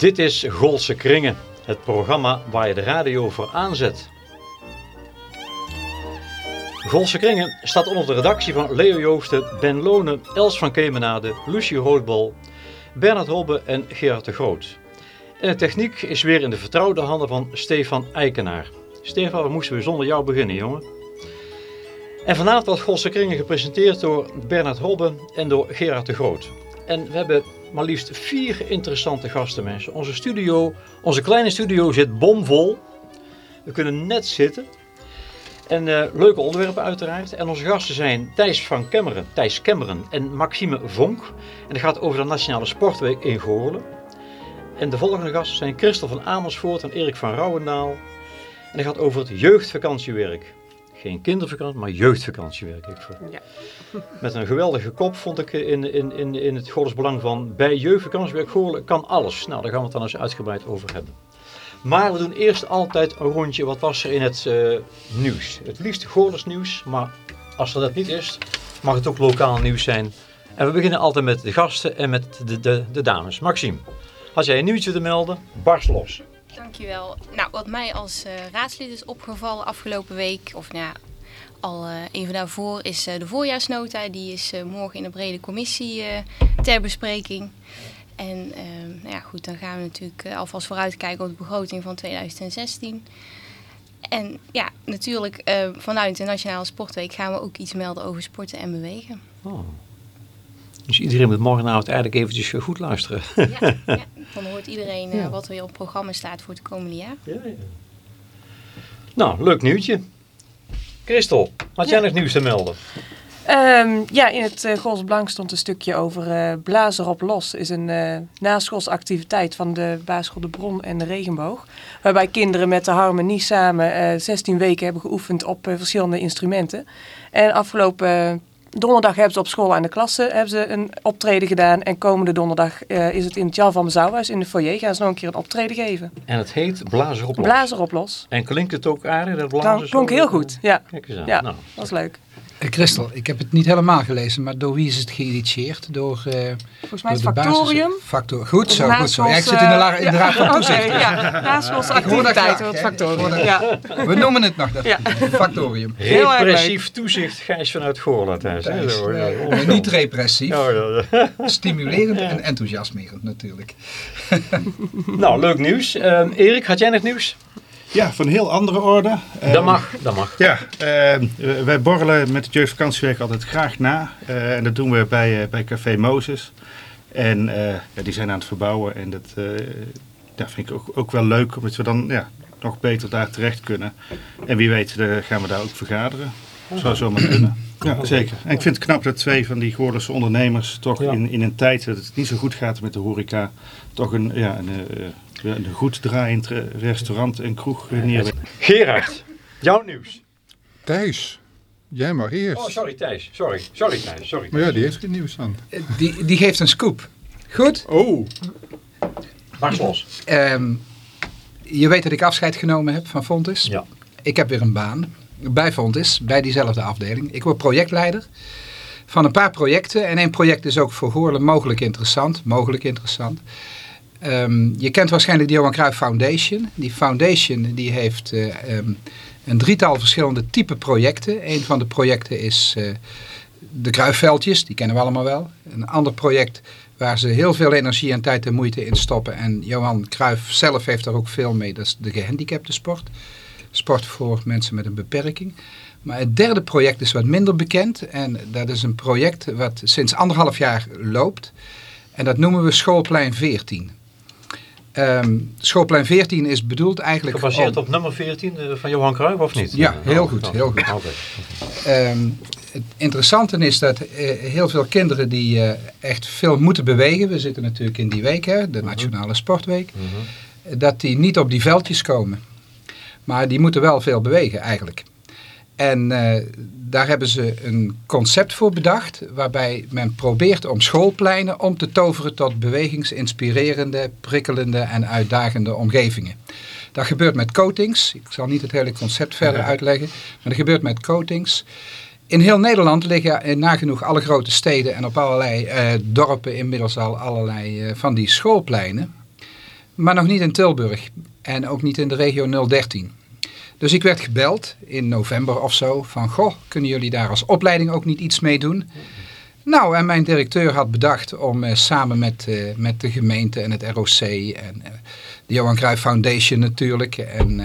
Dit is Golse Kringen, het programma waar je de radio voor aanzet. Golse Kringen staat onder de redactie van Leo Joosten, Ben Lonen, Els van Kemenade, Lucie Roodbal, Bernard Robbe en Gerard de Groot. En de techniek is weer in de vertrouwde handen van Stefan Eikenaar. Stefan, we moesten we zonder jou beginnen, jongen. En vanavond wordt Golse Kringen gepresenteerd door Bernard Robbe en door Gerard de Groot. En we hebben maar liefst vier interessante gasten, mensen. Onze studio, onze kleine studio zit bomvol. We kunnen net zitten. En uh, leuke onderwerpen uiteraard. En onze gasten zijn Thijs van Kemmeren, Thijs Kemmeren en Maxime Vonk. En dat gaat over de Nationale Sportweek in Goorlen. En de volgende gasten zijn Christel van Amersfoort en Erik van Rouwendaal. En dat gaat over het jeugdvakantiewerk. Geen kindervakantie, maar jeugdvakantiewerk. Ik voor. Ja. Met een geweldige kop vond ik in, in, in, in het Goorles Belang van bij jeugdvakantiewerk Goorlen kan alles. Nou, daar gaan we het dan eens uitgebreid over hebben. Maar we doen eerst altijd een rondje. Wat was er in het uh, nieuws? Het liefst Goorles nieuws, maar als er dat niet is, mag het ook lokaal nieuws zijn. En we beginnen altijd met de gasten en met de, de, de dames. Maxime, had jij een nieuwtje te melden? Barst los. Dankjewel. Nou, wat mij als uh, raadslid is opgevallen afgelopen week, of nou ja, al uh, even daarvoor, is uh, de voorjaarsnota. Die is morgen in een brede commissie ter bespreking. En ehm, nou ja, goed, dan gaan we natuurlijk alvast vooruitkijken op de begroting van 2016. En ja, natuurlijk vanuit de Nationale Sportweek gaan we ook iets melden over sporten en bewegen. Oh. Dus iedereen moet morgenavond eigenlijk eventjes goed luisteren. Ja, ja. dan hoort iedereen uh, wat er op het programma staat voor het komende jaar. Ja, ja. Nou, leuk nieuwtje. Christel, had jij nog nieuws te melden? Um, ja, in het uh, Gols Blank stond een stukje over uh, Blazer op Los. is een uh, naschoolsactiviteit van de basisschool De Bron en de Regenboog. Waarbij kinderen met de harmonie samen 16 weken hebben geoefend op verschillende instrumenten. En afgelopen Donderdag hebben ze op school aan de klasse hebben ze een optreden gedaan. En komende donderdag uh, is het in het Jan van Mezouwhuis in de foyer. Gaan ze nog een keer een optreden geven. En het heet Blazer op Los? Blazer op Los. En klinkt het ook aardig? Dat blazer nou, klonk heel goed, ja. Kijk eens aan. Ja, nou. dat was leuk. Uh, Christel, ik heb het niet helemaal gelezen, maar door wie is het geïnitieerd? Door, uh, Volgens mij het Factorium. Factor, goed zo, goed zo. Ja, ik zit in de, la in de raad van toezicht. Okay, ja, naschoolsactiviteiten, het Factorium. Ja. We noemen het nog dat ja. Factorium. Repressief toezicht, Gijs vanuit Goorland. Niet repressief, oh, stimulerend en enthousiasmerend natuurlijk. nou, leuk nieuws. Uh, Erik, had jij nog nieuws? Ja, van een heel andere orde. Dat ehm, mag, dat mag. Ja, uh, wij borrelen met het jeugdvakantiewerk altijd graag na. Uh, en dat doen we bij, uh, bij Café Mozes. En ja, die zijn aan het verbouwen. En dat ja, vind ik ook, ook wel leuk, omdat we dan ja, nog beter daar terecht kunnen. En wie weet gaan we daar ook vergaderen. Zou zomaar kunnen. Ja, zeker. En ik vind het knap dat twee van die Goorlense ondernemers toch in, in een tijd dat het niet zo goed gaat met de horeca, toch een, ja, een, een goed draaiend restaurant en kroeg neer. Gerard, jouw nieuws. Thijs, jij mag eerst. Oh, sorry Thijs. Sorry, sorry Thijs. Sorry. Maar ja, die heeft geen nieuws aan. Eh, die, die geeft een scoop. Goed? Oh. Barst los. Um, je weet dat ik afscheid genomen heb van Fontis. Ja. Ik heb weer een baan bij Fontis, bij diezelfde afdeling. Ik word projectleider van een paar projecten. En één project is ook voor Goorlen mogelijk interessant. Mogelijk interessant. Um, je kent waarschijnlijk de Johan Cruijff Foundation. Die foundation die heeft uh, um, een drietal verschillende type projecten. Een van de projecten is uh, de Cruijffveldjes, die kennen we allemaal wel. Een ander project waar ze heel veel energie en tijd en moeite in stoppen. En Johan Cruijff zelf heeft daar ook veel mee. Dat is de gehandicapte sport. Sport voor mensen met een beperking. Maar het derde project is wat minder bekend. En dat is een project wat sinds anderhalf jaar loopt. En dat noemen we Schoolplein 14. Um, schoolplein 14 is bedoeld eigenlijk... Gebaseerd op nummer 14 eh, van Johan Cruijff of niet? Ja, heel goed. Heel goed. Okay. Um, het interessante is dat uh, heel veel kinderen die uh, echt veel moeten bewegen... we zitten natuurlijk in die week, hè, de mhm. Nationale Sportweek... -hmm. dat die niet op die veldjes komen. Maar die moeten wel veel bewegen eigenlijk. En uh, daar hebben ze een concept voor bedacht, waarbij men probeert om schoolpleinen om te toveren tot bewegingsinspirerende, prikkelende en uitdagende omgevingen. Dat gebeurt met coatings. Ik zal niet het hele concept verder uitleggen, maar dat gebeurt met coatings. In heel Nederland liggen nagenoeg alle grote steden en op allerlei uh, dorpen inmiddels al allerlei uh, van die schoolpleinen. Maar nog niet in Tilburg. En ook niet in de regio 013. Dus ik werd gebeld in november of zo. Van, goh, kunnen jullie daar als opleiding ook niet iets mee doen? Nou, en mijn directeur had bedacht om eh, samen met, eh, met de gemeente en het ROC en eh, de Johan Cruijff Foundation natuurlijk en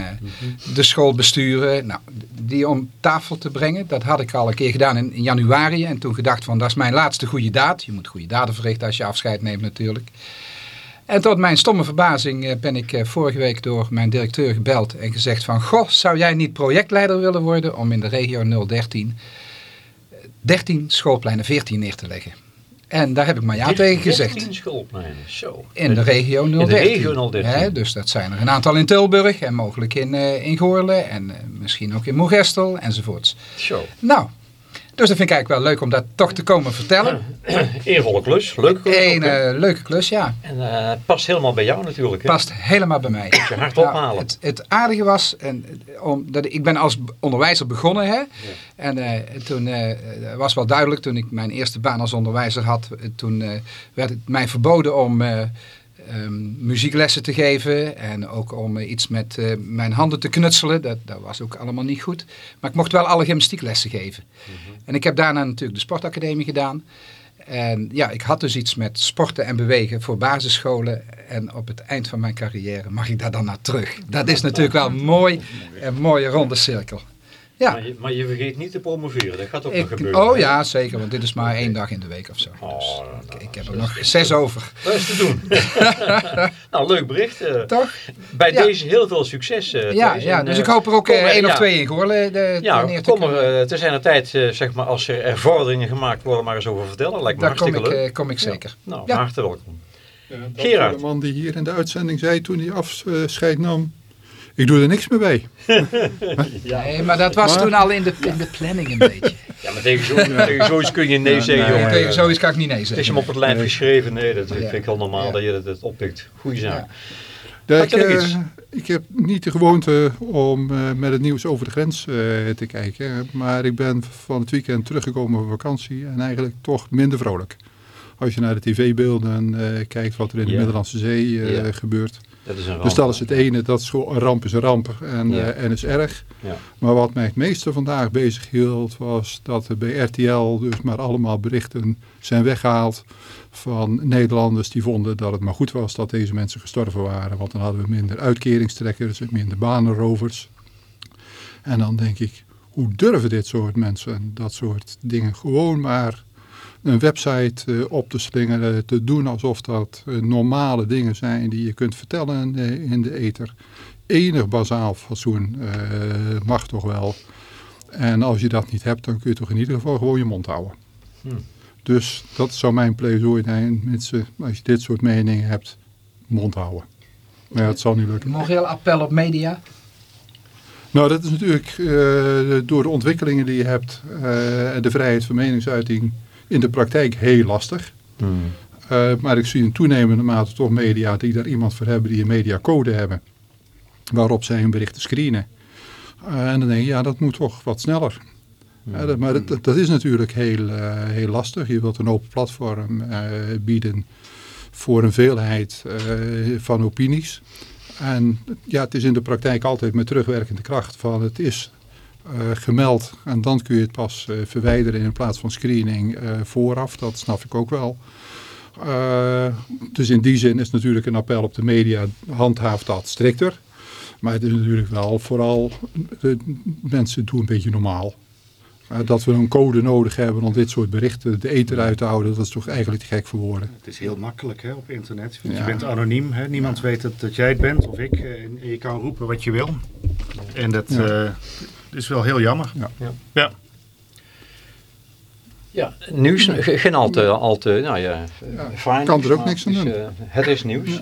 de schoolbesturen, nou, die om tafel te brengen. Dat had ik al een keer gedaan in, in januari en toen gedacht van dat is mijn laatste goede daad. Je moet goede daden verrichten als je afscheid neemt natuurlijk. En tot mijn stomme verbazing eh, ben ik eh, vorige week door mijn directeur gebeld en gezegd van... Goh, zou jij niet projectleider willen worden om in de regio 013 13 schoolpleinen 14 neer te leggen? En daar heb ik maar ja tegen gezegd. 13 schoolpleinen, zo. In de regio 013. In de regio 013. Hè, dus dat zijn er een aantal in Tilburg en mogelijk in, eh, in Goorle en eh, misschien ook in Moegestel enzovoorts. Zo. Nou, dus dat vind ik eigenlijk wel leuk om dat toch te komen vertellen. Eervolle klus, leuk. Een eh, leuke klus, ja. En eh, past helemaal bij jou natuurlijk. Hè? Past helemaal bij mij. je hart Nou, ophalen. het, het aardige was, en, om, dat, ik ben als onderwijzer begonnen. Hè? En eh, toen eh, was wel duidelijk, toen ik mijn eerste baan als onderwijzer had, eh, toen eh, werd het mij verboden om ehm, muzieklessen te geven. En ook om eh, iets met eh, mijn handen te knutselen. Dat, dat was ook allemaal niet goed. Maar ik mocht wel alle gymnastieklessen geven. En ik heb daarna natuurlijk de sportacademie gedaan. En ja, ik had dus iets met sporten en bewegen voor basisscholen. En op het eind van mijn carrière mag ik daar dan naar terug. Dat is natuurlijk wel mooi. Een mooie ronde cirkel. Ja, Maar, je, maar je vergeet niet te promoveren, dat gaat ook nog gebeuren. oh hè? ja, zeker. Want dit is maar één dag in de week of zo. Oh, Dus nou, ik, ik heb er nog zes over. Dat is te doen. nou, leuk bericht. eh. Toch? bij Ja. deze heel veel succes. eh, Ja, ja, En, dus eh, ik hoop er ook eh, er- één of ja. twee in Goorlen de, Ja, neer te kom er uh, te zijn de tijd, eh, zeg maar, als er er vorderingen gemaakt worden, maar eens over vertellen. Lijkt me Daar kom hartstikke ik, leuk. eh, kom ik zeker. Nou, Ja. hartelijk welkom. Gerard. De man die hier in de uitzending zei toen hij afscheid nam. Ik doe er niks meer bij. Nee, maar dat was Maar- toen al in de, in de planning een beetje. Ja, maar tegen, zo, tegen zoiets kun je nee zeggen, nee, jongen. Tegen zoiets kan ik niet nee Het is zeggen. hem op het lijf geschreven. Nee, dat Ja. vind ik heel normaal Ja. dat je dat, dat oppikt. Goeie zaak. Ja. Ik, eh, ik heb niet de gewoonte om eh, met het nieuws over de grens eh, te kijken. Maar ik ben van het weekend teruggekomen van vakantie en eigenlijk toch minder vrolijk. Als je naar de tv-beelden eh, kijkt wat er in de Ja. Middellandse Zee eh, Ja. gebeurt. Dat is een ramp. Dus dat is het ene, dat is gewoon een ramp is een ramp en, Ja. eh, en is erg. Ja. Maar wat mij het meeste vandaag bezig hield was dat er bij RTL dus maar allemaal berichten zijn weggehaald van Nederlanders die vonden dat het maar goed was dat deze mensen gestorven waren. Want dan hadden we minder uitkeringstrekkers en minder banenrovers. En dan denk ik, hoe durven dit soort mensen dat soort dingen gewoon maar een website eh, op te slingeren, te doen alsof dat eh, normale dingen zijn die je kunt vertellen eh, in de ether. Enig bazaal fatsoen eh, mag toch wel. En als je dat niet hebt, dan kun je toch in ieder geval gewoon je mond houden. Hmm. Dus dat zou mijn pleidooi zijn, mensen, als je dit soort meningen hebt, mond houden. Maar ja, het zal niet lukken. Moreel appel op media. Nou, dat is natuurlijk eh, door de ontwikkelingen die je hebt eh, en de vrijheid van meningsuiting in de praktijk heel lastig. Hmm. Eh, maar ik zie in toenemende mate toch media die daar iemand voor hebben die een mediacode hebben. Waarop zij hun berichten screenen. Eh, en dan denk je, ja, dat moet toch wat sneller. Ja, dat, maar dat, dat is natuurlijk heel, eh, heel lastig. Je wilt een open platform eh, bieden voor een veelheid eh, van opinies. En ja, het is in de praktijk altijd met terugwerkende kracht van het is eh, gemeld en dan kun je het pas eh, verwijderen in plaats van screening eh, vooraf. Dat snap ik ook wel. Eh, dus in die zin is natuurlijk een appel op de media, handhaaf dat strikter. Maar het is natuurlijk wel vooral, de mensen doen een beetje normaal. Eh, dat we een code nodig hebben om dit soort berichten de ether uit te houden, dat is toch eigenlijk te gek voor woorden. Het is heel makkelijk hè, op internet. Want Ja. Je bent anoniem. Hè? Niemand weet dat, dat jij het bent of ik. eh, En je kan roepen wat je wil. En dat Ja. eh, is wel heel jammer. Ja. Ja. Ja. Ja, nieuws, ge- geen al te, al te nou ja, Ja, fijn. kan er ook niks aan het is, doen. eh, het is nieuws.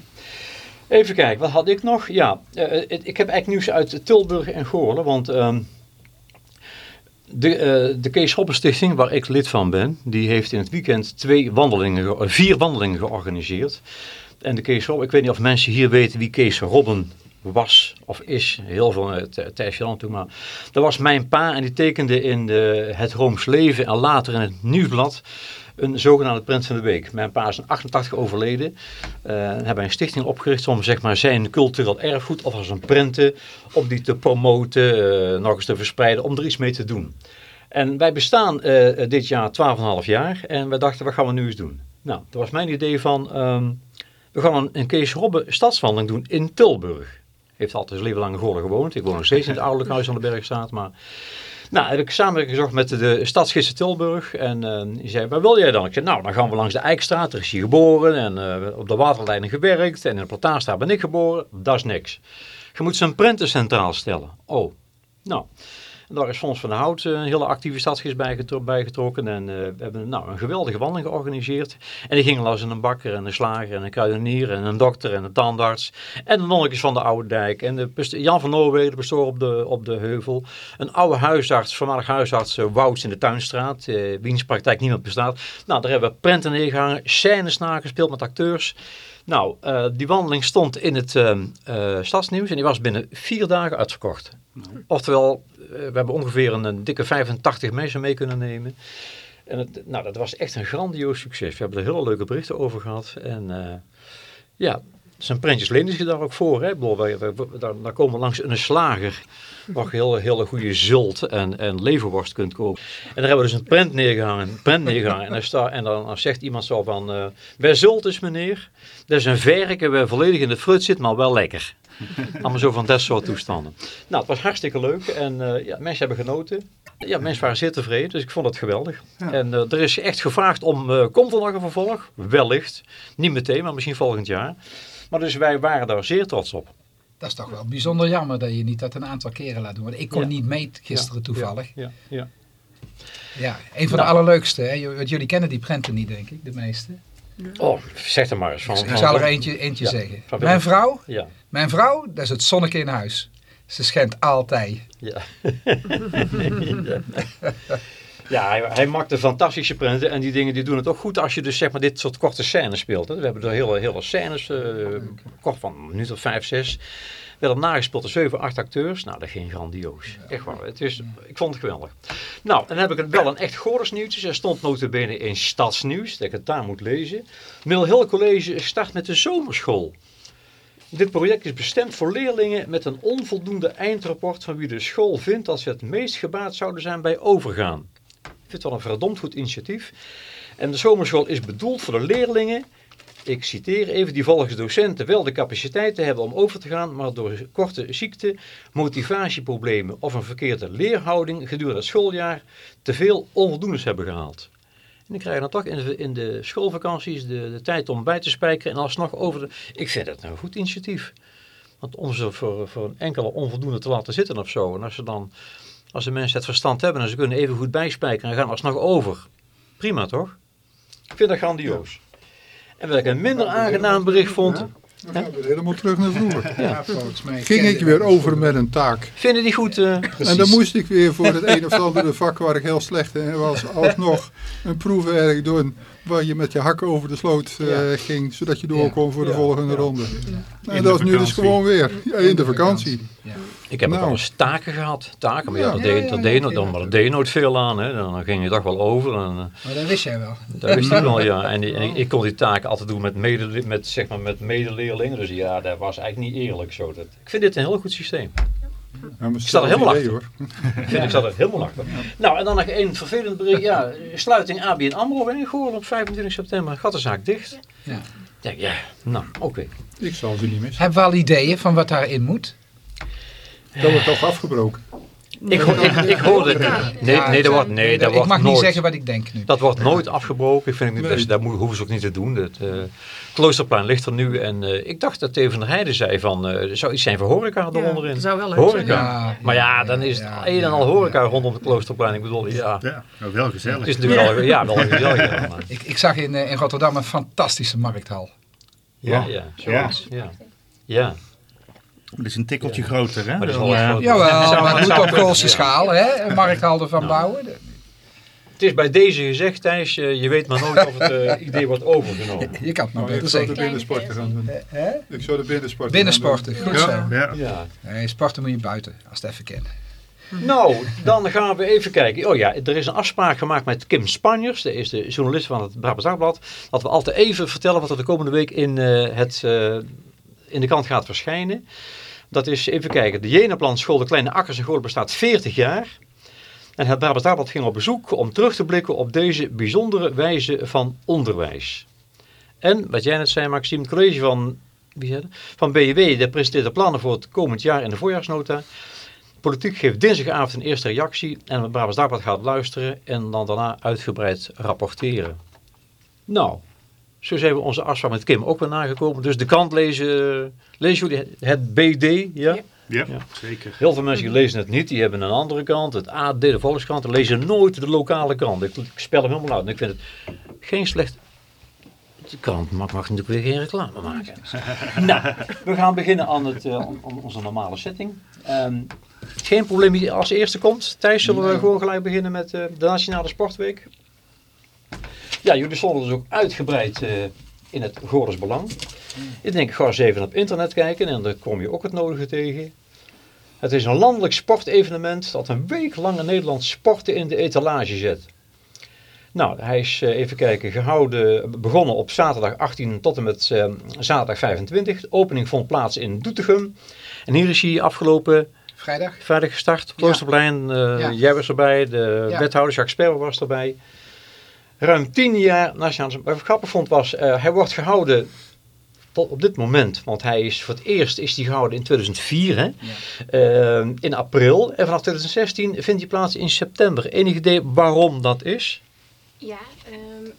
Even kijken, wat had ik nog? Ja, eh, het- ik heb eigenlijk nieuws uit Tilburg en Goorlen, want ehm, de, eh, de Kees Robben Stichting, waar ik lid van ben, die heeft in het weekend twee wandelingen, ge- eh, vier wandelingen georganiseerd. En de Kees Robben, ik weet niet of mensen hier weten wie Kees Robben was of is, heel veel uh, Thijs Jan toen, maar dat was mijn pa en die tekende in de, het Rooms Leven en later in het Nieuwsblad een zogenaamde print van de week. Mijn pa is in 88 overleden. Uh, en hebben een stichting opgericht om zeg maar, zijn cultureel erfgoed, of als een prenten, om die te promoten, uh, nog eens te verspreiden, om er iets mee te doen. En wij bestaan dit jaar 12,5 jaar en wij dachten, wat gaan we nu eens doen? Nou, dat was mijn idee van, um, we gaan een, Kees Robbe stadswandeling doen in Tilburg. Heeft altijd zijn leven lang in Goorlen gewoond. Ik woon nog steeds in het ouderlijk huis aan de Bergstraat, maar... Nou, heb ik samenwerking gezocht met de stadsgister Tilburg. En uh, die zei, waar wil jij dan? Ik zei, nou, dan gaan we langs de Eikstraat. Er is hier geboren en uh, op de waterleiding gewerkt. En in de Plataanstraat ben ik geboren. Dat is niks. Je moet zijn prenten centraal stellen. Oh, nou... Daar is Fons van de Hout een hele actieve stadsgids bijgetrokken. En uh, we hebben nou, een geweldige wandeling georganiseerd. En die gingen langs een bakker en een slager en een kruidenier en een dokter en een tandarts. En de nonnetjes van de Oude Dijk. En de Jan van Noorwegen, de pastoor op de, op de heuvel. Een oude huisarts, voormalig huisarts uh, Wouts in de Tuinstraat. Wiens praktijk niemand bestaat. Nou, daar hebben we prenten neergehangen, scènes nagespeeld met acteurs. Nou, uh, die wandeling stond in het uh, uh, stadsnieuws en die was binnen vier dagen uitverkocht. Nou. Oftewel, we hebben ongeveer een, een, dikke 85 mensen mee kunnen nemen. En het, nou, dat was echt een grandioos succes. We hebben er hele leuke berichten over gehad. En ja, zijn prentjes lenen zich daar ook voor. Hè? Bedoel, wij, wij, daar, daar komen we langs een slager waar je hele, hele goede zult en, en leverworst kunt kopen. En daar hebben we dus een prent neergehangen. Een prent neergehangen. En, dan, sta, en dan, dan zegt iemand zo van, uh, bij zult is meneer, dat is een verken waar volledig in de fruit zit, maar wel lekker. Allemaal zo van dat soort toestanden. Nou, het was hartstikke leuk en uh, ja, mensen hebben genoten. Ja, mensen waren zeer tevreden, dus ik vond het geweldig. Ja. En uh, er is echt gevraagd om, uh, komt er nog een vervolg? Wellicht. Niet meteen, maar misschien volgend jaar. Maar dus wij waren daar zeer trots op. Dat is toch wel bijzonder jammer dat je niet dat een aantal keren laat doen. Want ik kon ja. niet mee gisteren ja. toevallig. Ja, ja, ja. een van nou. de allerleukste. Hè? Want jullie kennen die prenten niet, denk ik, de meeste. Oh, zeg er maar eens. Van, ik zal er eentje, eentje zeggen. Mijn vrouw, mijn vrouw, dat is het zonnetje in huis. Ze schijnt altijd. Ja. Ja, hij, hij maakte fantastische prenten en die dingen die doen het ook goed als je dus zeg maar dit soort korte scènes speelt. Hè. We hebben er hele, hele scènes, uh, kort van een minuut of vijf, zes. We hebben nagespeeld door zeven, acht acteurs. Nou, dat ging grandioos. Echt waar. Het is, ik vond het geweldig. Nou, en dan heb ik wel een echt Goris nieuwtje. Er stond notabene in Stadsnieuws, dat ik het daar moet lezen. Middel College start met de zomerschool. Dit project is bestemd voor leerlingen met een onvoldoende eindrapport van wie de school vindt dat ze het meest gebaat zouden zijn bij overgaan. Vind het wel een verdomd goed initiatief. En de zomerschool is bedoeld voor de leerlingen, ik citeer even, die volgens docenten wel de capaciteit te hebben om over te gaan, maar door korte ziekte, motivatieproblemen of een verkeerde leerhouding gedurende het schooljaar te veel onvoldoendes hebben gehaald. En dan krijg je dan toch in de, schoolvakanties de, de tijd om bij te spijkeren en alsnog over de... Ik vind het een goed initiatief. Want om ze voor, voor een enkele onvoldoende te laten zitten of zo. En als ze dan als de mensen het verstand hebben en ze kunnen even goed bijspijkeren en gaan alsnog over. Prima toch? Ik vind dat grandioos. En wat ik een minder aangenaam bericht vond... Ja, dan gaan we helemaal terug naar vroeger. Ja. Ging ik weer over met een taak. Vinden die goed? Uh, en dan moest ik weer voor het een of andere vak waar ik heel slecht in was, alsnog een proefwerk doen waar je met je hakken over de sloot uh, ja. ging, zodat je door kon voor de volgende ronde. En dat is nu dus gewoon weer ja, in de vakantie. Ik heb nou. ook wel eens taken gehad. Taken, maar ja, dat deed, dat deed, dan, maar dat deed nooit veel aan. Hè. Dan ging je toch wel over. En, maar dat wist jij wel. Dat wist ik wel, ja. En, die, en ik, ik, kon die taken altijd doen met, mede, met, zeg maar, met medeleerlingen. Dus ja, dat was eigenlijk niet eerlijk zo. Dat, ik vind dit een heel goed systeem. Ja, ik sta er helemaal achter. Hoor. ik sta er helemaal achter. Nou, en dan nog één vervelend bericht. Ja, sluiting ABN AMRO ben ik gehoord op 25 september. Gaat de zaak dicht. Ja. Denk, ja, nou, oké. Okay. Ik zal ze niet missen. Hebben we al ideeën van wat daarin moet? Dat wordt toch afgebroken. Ik, ho ik, ik hoorde... Nee, nee, dat wordt, nee, dat ik wordt mag nooit, niet zeggen wat ik denk nu. Dat wordt nooit afgebroken. Ik vind ik niet best, dat hoeven ze ook niet te doen. Het uh, kloosterplein ligt er nu. En uh, ik dacht dat Theo van der Heijden zei van... Uh, er zou iets zijn voor horeca eronderin. Ja, dat zou wel leuk horeca. zijn. Ja, maar ja, dan is het ja, een en al horeca rondom het kloosterplein. Ik bedoel, ja... Ja, wel gezellig. Het is natuurlijk wel, ja, wel gezellig. Ik, ik zag in, in Rotterdam een fantastische markthal. Ja, ja. Ja. ja. Het is een tikkeltje ja. groter, hè? Maar dat is wel Jawel, maar het moet op grootste schaal, hè? Een markthal ervan Ja. bouwen. Het is bij deze gezegd, Thijs, je weet maar nooit of het uh, idee wordt overgenomen. Je kan het maar Nou, beter ik zou de zeggen. binnensporten gaan doen. Hè? Ik zou de binnensporten Binnensporten, goed zo. Ja. Ja. Nee, sporten moet je buiten, als het even kent. Nou, dan gaan we even kijken. Oh ja, er is een afspraak gemaakt met Kim Spanjers. Dat is de journalist van het Brabants Dagblad. Dat we altijd even vertellen wat er de komende week in, eh, het, eh, in de krant gaat verschijnen. Dat is, even kijken, de Jenaplan School de Kleine Akkers in Goorlen bestaat 40 jaar. En het Brabants Dagblad ging op bezoek om terug te blikken op deze bijzondere wijze van onderwijs. En, wat jij net zei Maxime, het college van, wie van BW dat presenteert de plannen voor het komend jaar in de voorjaarsnota. Politiek geeft dinsdagavond een eerste reactie en het Brabants Dagblad gaat luisteren en dan daarna uitgebreid rapporteren. Nou, zo zijn we onze afspraak met Kim ook weer nagekomen. Dus de krant lezen, lezen jullie het BD, ja? Ja. Ja, Ja. zeker. Heel veel mensen die lezen het niet, die hebben een andere kant, het AD, de Volkskrant, die lezen nooit de lokale krant. Ik, ik spel hem helemaal uit en ik vind het geen slecht... De krant mag, mag natuurlijk weer geen reclame maken. nou, we gaan beginnen aan, het, eh, onze normale setting. Ehm, geen probleem wie als eerste komt. Thijs, zullen we gewoon gelijk beginnen met eh, de Nationale Sportweek? Ja, jullie stonden dus ook uitgebreid eh, in het Goorles Belang. Ik denk, ga eens even op internet kijken en dan kom je ook het nodige tegen. Het is een landelijk sportevenement dat een week lang in Nederland sporten in de etalage zet. Nou, hij is eh, even kijken, gehouden, begonnen op zaterdag 18 tot en met eh, zaterdag 25. De opening vond plaats in Doetinchem. En hier is hij afgelopen Vrijdag? vrijdag gestart. Kloosterplein, Ja. jij was erbij, de Ja. wethouder Jacques Sperber was erbij. Ruim tien jaar ik grappig vond was, eh, hij wordt gehouden tot op dit moment, want hij is voor het eerst is hij gehouden in 2004, hè? Eh, in april. En vanaf 2016 vindt hij plaats in september. Enig idee waarom dat is? Ja, ehm,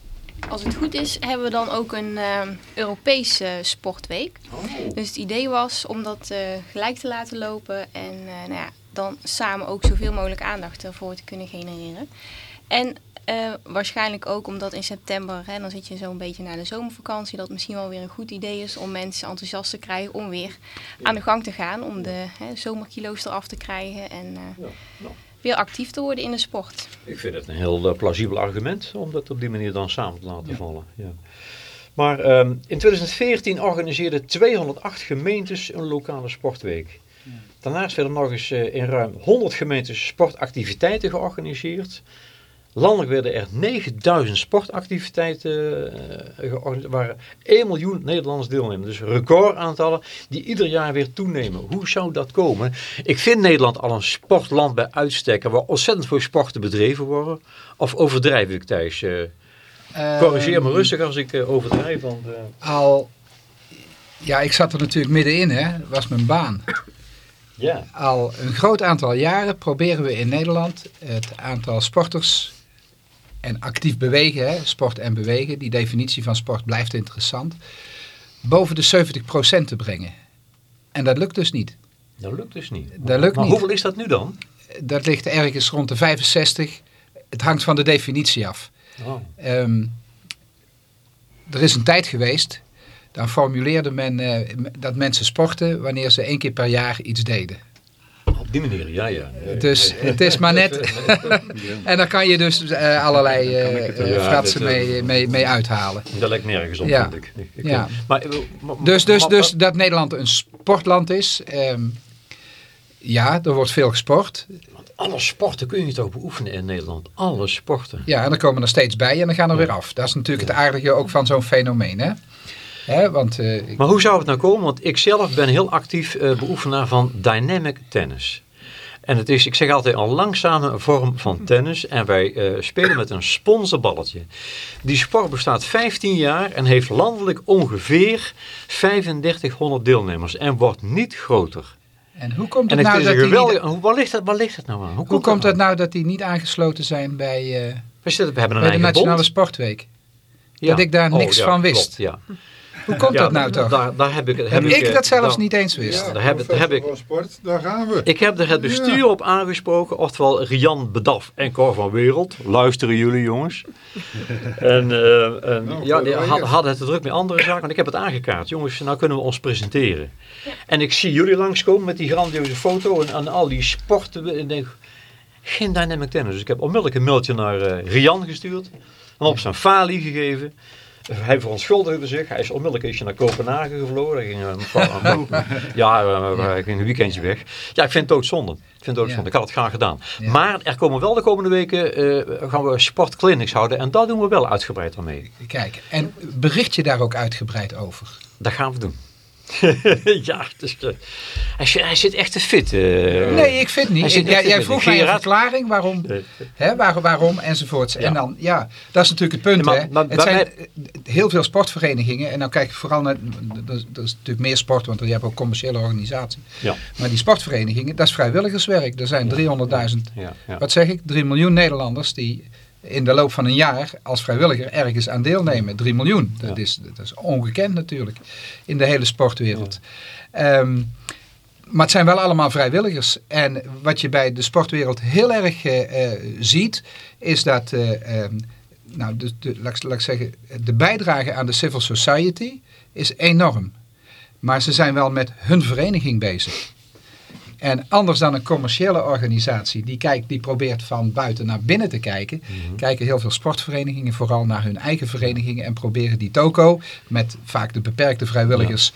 als het goed is, hebben we dan ook een ehm, Europese sportweek. Dus het idee was om dat eh, gelijk te laten lopen en eh, nou ja, dan samen ook zoveel mogelijk aandacht ervoor te kunnen genereren. En eh, waarschijnlijk ook omdat in september, hè, dan zit je zo'n beetje na de zomervakantie, dat het misschien wel weer een goed idee is om mensen enthousiast te krijgen om weer aan de gang te gaan. Om de hè, zomerkilo's eraf te krijgen en eh, weer actief te worden in de sport. Ik vind het een heel eh, plausibel argument om dat op die manier dan samen te laten vallen. Ja. Maar ehm, in 2014 organiseerden 208 gemeentes een lokale sportweek. Daarnaast werden nog eens eh, in ruim 100 gemeentes sportactiviteiten georganiseerd. Landelijk werden er 9000 sportactiviteiten eh, georganiseerd. Er waren 1 miljoen Nederlanders deelnemers. Dus recordaantallen die ieder jaar weer toenemen. Hoe zou dat komen? Ik vind Nederland al een sportland bij uitstek. Waar ontzettend veel sporten bedreven worden. Of overdrijf ik Thijs? Eh, corrigeer me rustig als ik eh, overdrijf. Want, Al, ja, ik zat er natuurlijk middenin, hè. Dat was mijn baan. ja. Al een groot aantal jaren proberen we in Nederland het aantal sporters en actief bewegen, hè, sport en bewegen, die definitie van sport blijft interessant, boven de 70% te brengen. En dat lukt dus niet. Dat lukt dus niet. Dat lukt maar niet. hoeveel is dat nu dan? Dat ligt ergens rond de 65. Het hangt van de definitie af. Oh. Ehm, er is een tijd geweest, dan formuleerde men eh, dat mensen sporten wanneer ze één keer per jaar iets deden. Die manier, ja, ja. Dus ja. het is maar net. en daar kan je dus eh, allerlei eh, eh, fratsen Ja, mee, mee, mee uithalen. Dat lijkt nergens op, Ja. vind ik. Ja. maar, maar- Dus, dus, maar- dus dat Nederland een sportland is. ehm, ja, er wordt veel gesport. want alle sporten kun je toch beoefenen in Nederland. Alle sporten. Ja, en er komen er steeds bij en dan gaan er weer af. Dat is natuurlijk het aardige ook van zo'n fenomeen. Hè? Hè, want eh, Maar hoe zou het nou komen? Want ik zelf ben heel actief eh, beoefenaar van dynamic tennis. En het is, ik zeg altijd, een langzame vorm van tennis. En wij eh, spelen met een sponsorballetje. Die sport bestaat 15 jaar en heeft landelijk ongeveer 3500 deelnemers. En wordt niet groter. en hoe komt En het het nou dat een die geweldig... niet, Hoe, waar, ligt dat, waar ligt dat nou aan? Hoe, hoe komt dat het nou dat die niet aangesloten zijn bij, eh, We, zitten, we hebben een bij de Nationale bond. Sportweek? Ja. dat ik daar Oh, niks ja, van wist. klopt, ja. Hoe komt Ja, dat nou daar- toch? Daar, daar heb ik, heb Heb ik eh, dat zelfs daar- niet eens wist? daar heb- daar heb ik- sport, daar gaan we. Ik heb er het bestuur Ja. op aangesproken, oftewel Rian Bedaf en Cor van Wereld. Luisteren jullie jongens. en eh, en Nou, ja, die had- hadden het te druk met andere zaken, want ik heb het aangekaart. Jongens, nou kunnen we ons presenteren. En ik zie jullie langskomen met die grandioze foto en, en al die sporten. En ik denk, geen dynamic tennis. Dus ik heb onmiddellijk een mailtje naar eh, Rian gestuurd. Hem op zijn falie gegeven. Hij verontschuldigde zich. Hij is onmiddellijk hij naar Kopenhagen gevlogen. Hij ging, een ja, hij ging een weekendje weg. Ja, ik vind het doodzonde. Ik vind het doodzonde. Ja. Ik had het graag gedaan. Maar er komen wel de komende weken, eh, gaan we sportclinics houden. En daar doen we wel uitgebreid aan mee. Kijk, en bericht je daar ook uitgebreid over? Dat gaan we doen. ja, dus, eh, hij, zit- hij zit echt te fit. eh. Nee, ik vind niet. zit Jij, jij vroeg mij een verklaring waarom, Nee. hè, waar, waarom enzovoorts. Ja. En dan, ja, dat is natuurlijk het punt. Maar- hè. maar het zijn heel veel sportverenigingen. En dan kijk ik vooral naar, dat is, dat is natuurlijk meer sport, want je hebt ook commerciële organisaties. Ja, Maar die sportverenigingen, dat is vrijwilligerswerk. Er zijn 300.000, ja, ja. wat zeg ik, 3 miljoen Nederlanders die in de loop van een jaar als vrijwilliger ergens aan deelnemen. 3 miljoen. Dat, Ja. is, dat is ongekend natuurlijk in de hele sportwereld. Ehm, maar het zijn wel allemaal vrijwilligers. En wat je bij de sportwereld heel erg eh, eh, ziet, is dat, eh, ehm, nou, de, de, laat, ik- laat ik zeggen, de bijdrage aan de civil society is enorm. Maar ze zijn wel met hun vereniging bezig. En anders dan een commerciële organisatie, die, kijkt, die probeert van buiten naar binnen te kijken, kijken heel veel sportverenigingen vooral naar hun eigen verenigingen en proberen die toko met vaak de beperkte vrijwilligers,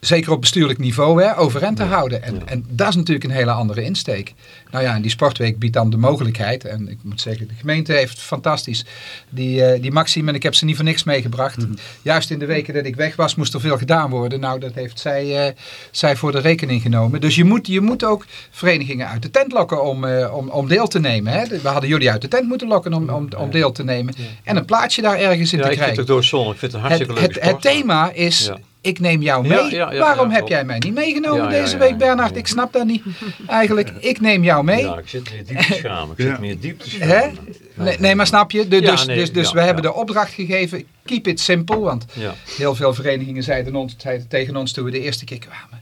zeker op bestuurlijk niveau, hè, overeind te houden. En, Ja. en dat is natuurlijk een hele andere insteek. Nou ja, en die sportweek biedt dan de mogelijkheid. En ik moet zeggen, de gemeente heeft fantastisch die, eh die Maxime, en ik heb ze niet voor niks meegebracht. Juist in de weken dat ik weg was, moest er veel gedaan worden. Nou, dat heeft zij, eh, zij voor de rekening genomen. Dus je moet, je moet ook verenigingen uit de tent lokken om, eh, om, om deel te nemen. Hè? We hadden jullie uit de tent moeten lokken om, om, om deel te nemen. En een plaatsje daar ergens in Ja, te ik vind krijgen. het ook. Ik vind het hartstikke leuke het, het thema is, Ja. Ik neem jou mee. ja, ja, Waarom ja, heb jij mij niet meegenomen deze ja, week, ja. Bernard? Ik snap dat niet. Eigenlijk, ik neem jou mee. Ja, ik zit meer diep te schamen. Ik zit meer diep te Hè? schamen. Nee, nee, maar snap je? De- Ja, dus nee, dus, dus ja, we ja. hebben de opdracht gegeven, keep it simple. Want Ja. heel veel verenigingen zeiden, ons, zeiden tegen ons toen we de eerste keer kwamen.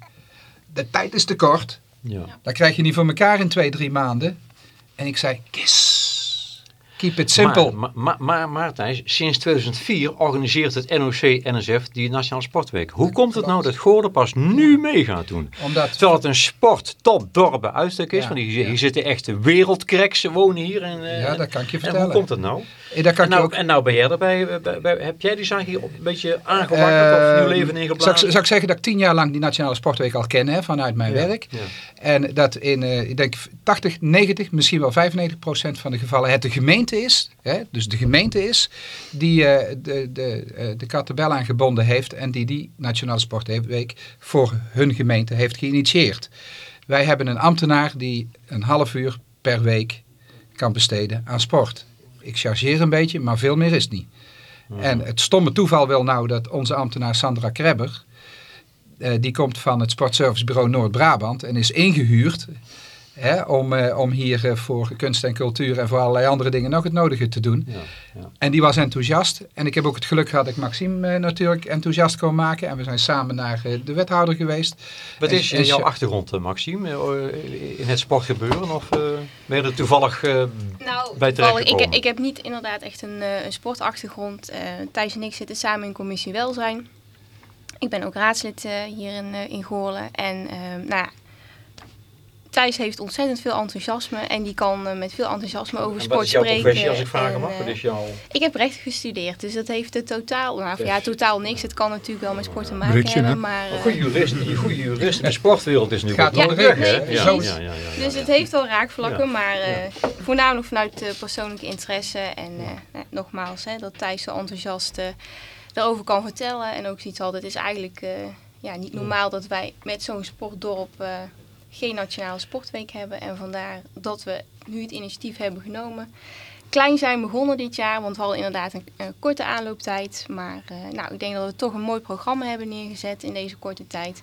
De tijd is te kort. Ja. Dat krijg je niet voor elkaar in twee, drie maanden. En ik zei, kiss. Keep it simple. Maar, maar, maar Maartijn, sinds 2004 organiseert het NOC-NSF die Nationale Sportweek. Hoe komt het nou dat Goorden pas nu mee gaat doen? Omdat Terwijl het een sporttopdorp bij uitstek is. Ja, want hier, ja. zitten echte wereldcracks wonen hier. En, eh, Ja, dat kan ik je En vertellen. hoe komt dat nou? Eh, daar kan En nou, ook en nou ben jij erbij, eh, bij- bij- heb jij die zaak hier een beetje aangewakkerd of nieuw leven ingeblazen? zou ik zeggen dat ik tien jaar lang die Nationale Sportweek al ken hè, vanuit mijn Ja, werk. En dat in, ik denk 80, 90, misschien wel 95 procent van de gevallen het de gemeente is. Hè, dus de gemeente is die eh, de, de, eh, de kattenbel aangebonden heeft en die die Nationale Sportweek voor hun gemeente heeft geïnitieerd. Wij hebben een ambtenaar die een half uur per week kan besteden aan sport. Ik chargeer een beetje, maar veel meer is het niet. En het stomme toeval wil nou dat onze ambtenaar Sandra Krebber, eh, die komt van het Sportservicebureau Noord-Brabant en is ingehuurd hè, om, eh, om hier eh, voor kunst en cultuur en voor allerlei andere dingen nog het nodige te doen. Ja, ja. En die was enthousiast. En ik heb ook het geluk gehad dat ik Maxime eh, natuurlijk enthousiast kon maken. En we zijn samen naar de wethouder geweest. Wat En- is en jouw achtergrond, Maxime, eh, in het sportgebeuren? Of eh, ben je er toevallig eh, Nou, bij toevallig, ik, ik heb niet inderdaad echt een, eh, een sportachtergrond. Eh Thijs en ik zitten samen in commissie welzijn. Ik ben ook raadslid hier in, eh, in Goorlen. En nou ja, Thijs heeft ontzettend veel enthousiasme en die kan eh, met veel enthousiasme over En sport wat is jouw spreken. professie, als ik vragen En, mag? eh, Wat is jouw... ik heb recht gestudeerd, dus dat heeft het totaal, nou ja, totaal niks. Het kan natuurlijk wel met sport te maken hebben, maar... Een eh, goede jurist, die goede jurist in de sportwereld is nu Gaat wel de weg, hè? Ja, ja, ja, ja, ja, Dus ja. het heeft wel raakvlakken, Ja. maar eh, voornamelijk vanuit eh, persoonlijke interesse. En eh, nou, nogmaals, hè, dat Thijs zo enthousiast eh, daarover kan vertellen. En ook ziet al, het is eigenlijk eh, ja, niet normaal dat wij met zo'n sportdorp eh, geen nationale sportweek hebben. En vandaar dat we nu het initiatief hebben genomen. Klein zijn begonnen dit jaar, want we hadden inderdaad een, een korte aanlooptijd. Maar eh, nou, ik denk dat we toch een mooi programma hebben neergezet in deze korte tijd.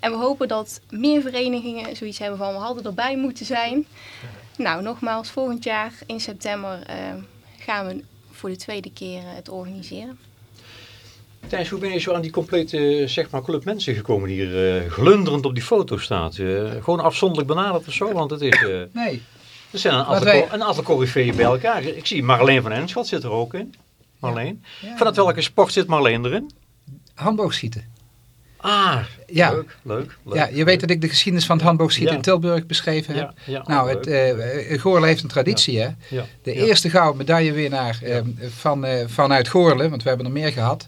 En we hopen dat meer verenigingen zoiets hebben van we hadden erbij moeten zijn. Nou, nogmaals, volgend jaar in september eh, gaan we voor de tweede keer eh, het organiseren. Thijs, hoe ben je zo aan die complete zeg maar, club mensen gekomen die hier eh, glunderend op die foto staat? Eh, gewoon afzonderlijk benaderd of zo? Want het is, eh, Nee, er zijn een aantal, wij- een aantal coryfeeën bij elkaar. Ik zie Marleen van Enschot zit er ook in. Marleen. Ja. Vanuit welke sport zit Marleen erin? handboogschieten. Ah, Ja. leuk, leuk, leuk. Ja, je weet dat ik de geschiedenis van het handboogschieten Ja. in Tilburg beschreven heb. Ja, ja, nou, leuk. het, eh Goorlen heeft een traditie, hè. Ja, De eerste gouden medaillewinnaar eh, van, eh, vanuit Goorlen, want we hebben er meer gehad,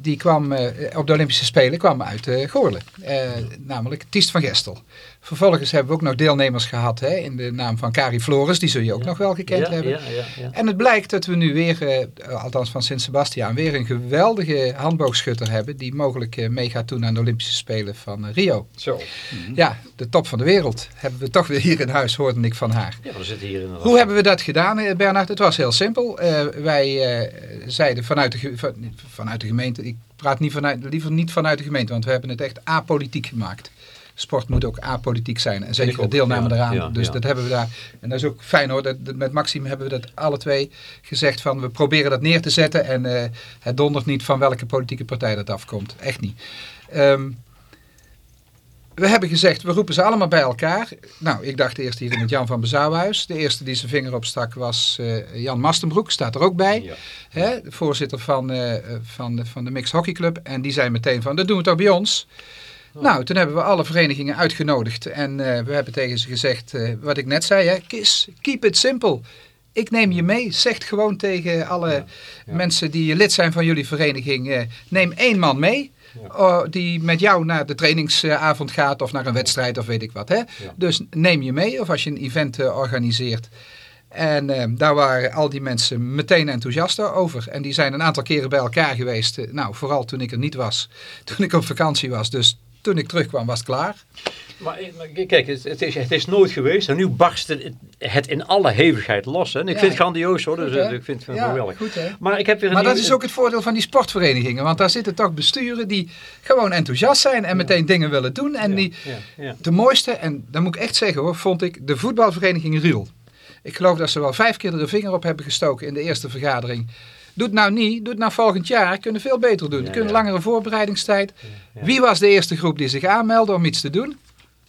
die kwam eh, op de Olympische Spelen kwam uit eh Goorlen. Eh, namelijk Tiest van Gestel. Vervolgens hebben we ook nog deelnemers gehad hè, in de naam van Kari Flores, die zul je ook nog wel gekend ja, hebben. Ja, ja, ja. En het blijkt dat we nu weer, eh, althans van Sint-Sebastiaan, weer een geweldige handboogschutter hebben die mogelijk eh, mee gaat doen aan de Olympische Spelen van eh, Rio. Zo. Ja, de top van de wereld hebben we toch weer hier in huis, hoorde ik van haar. Ja, we zitten hier inderdaad. Hoe hebben we dat gedaan, Bernard? Het was heel simpel. Wij zeiden vanuit de, van- vanuit de gemeente, ik praat niet vanuit, liever niet vanuit de gemeente, want we hebben het echt apolitiek gemaakt. Sport moet ook apolitiek zijn en zeker deelname eraan. ja, dus ja. dat hebben we daar. En dat is ook fijn hoor. Dat, dat- met Maxime hebben we dat alle twee gezegd van we proberen dat neer te zetten. En eh, het dondert niet van welke politieke partij dat afkomt. Echt niet. Ehm, we hebben gezegd, we roepen ze allemaal bij elkaar. Nou, ik dacht eerst hier in het Jan van Bezouwhuis. De eerste die zijn vinger opstak was eh, Jan Mastenbroek, staat er ook bij. Ja. Hè, voorzitter van, eh, van, de, van de Mixed Hockey Club. En die zei meteen van, dat doen we toch bij ons. Nou, toen hebben we alle verenigingen uitgenodigd. En eh, we hebben tegen ze gezegd, eh, wat ik net zei, hè, Kis, keep it simple. Ik neem je mee. Zeg gewoon tegen alle ja. mensen die lid zijn van jullie vereniging, eh, neem één man mee. oh, die met jou naar de trainingsavond gaat of naar een wedstrijd of weet ik wat. Hè? Dus neem je mee of als je een event organiseert. En eh, daar waren al die mensen meteen enthousiast over. En die zijn een aantal keren bij elkaar geweest. Nou, vooral toen ik er niet was. Toen ik op vakantie was. Dus toen ik terugkwam was het klaar. Maar, maar kijk, het, het, is, het is nooit geweest en nu barst het, het in alle hevigheid los. Hè? En ik Ja. vind het grandioos hoor, dus Goed, eh, ik vind het Ja, geweldig. goed, hè? Maar ik heb weer een Maar dat is ook het voordeel van die sportverenigingen. Want daar zitten toch besturen die gewoon enthousiast zijn. En meteen dingen willen doen. En die. De mooiste, en dat moet ik echt zeggen hoor, vond ik de voetbalvereniging Riel. Ik geloof dat ze wel vijf keer er de vinger op hebben gestoken in de eerste vergadering. Doe het nou niet, doe het nou volgend jaar. Kunnen veel beter doen. Ja, Kunnen ja. langere voorbereidingstijd. ja. Wie was de eerste groep die zich aanmeldde om iets te doen?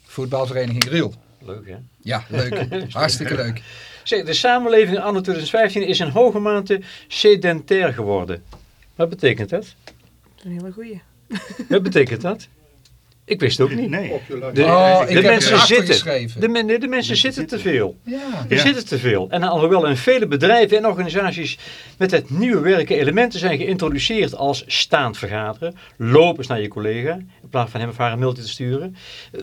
Voetbalvereniging Riel. Leuk hè? Ja, leuk. Hartstikke leuk. Zeg, de samenleving anno 2015 is in hoge mate sedentair geworden. Wat betekent dat? Een hele goeie. Wat betekent dat? Ik wist het ook niet. Nee. De, Oh, de mensen zitten. De, men- de mensen zitten te veel. Ja. Er Ja. zitten te veel. En alhoewel in vele bedrijven en organisaties met het nieuwe werken elementen zijn geïntroduceerd als staand vergaderen, lopen eens naar je collega in plaats van hem of haar een mailtje te sturen. Eh,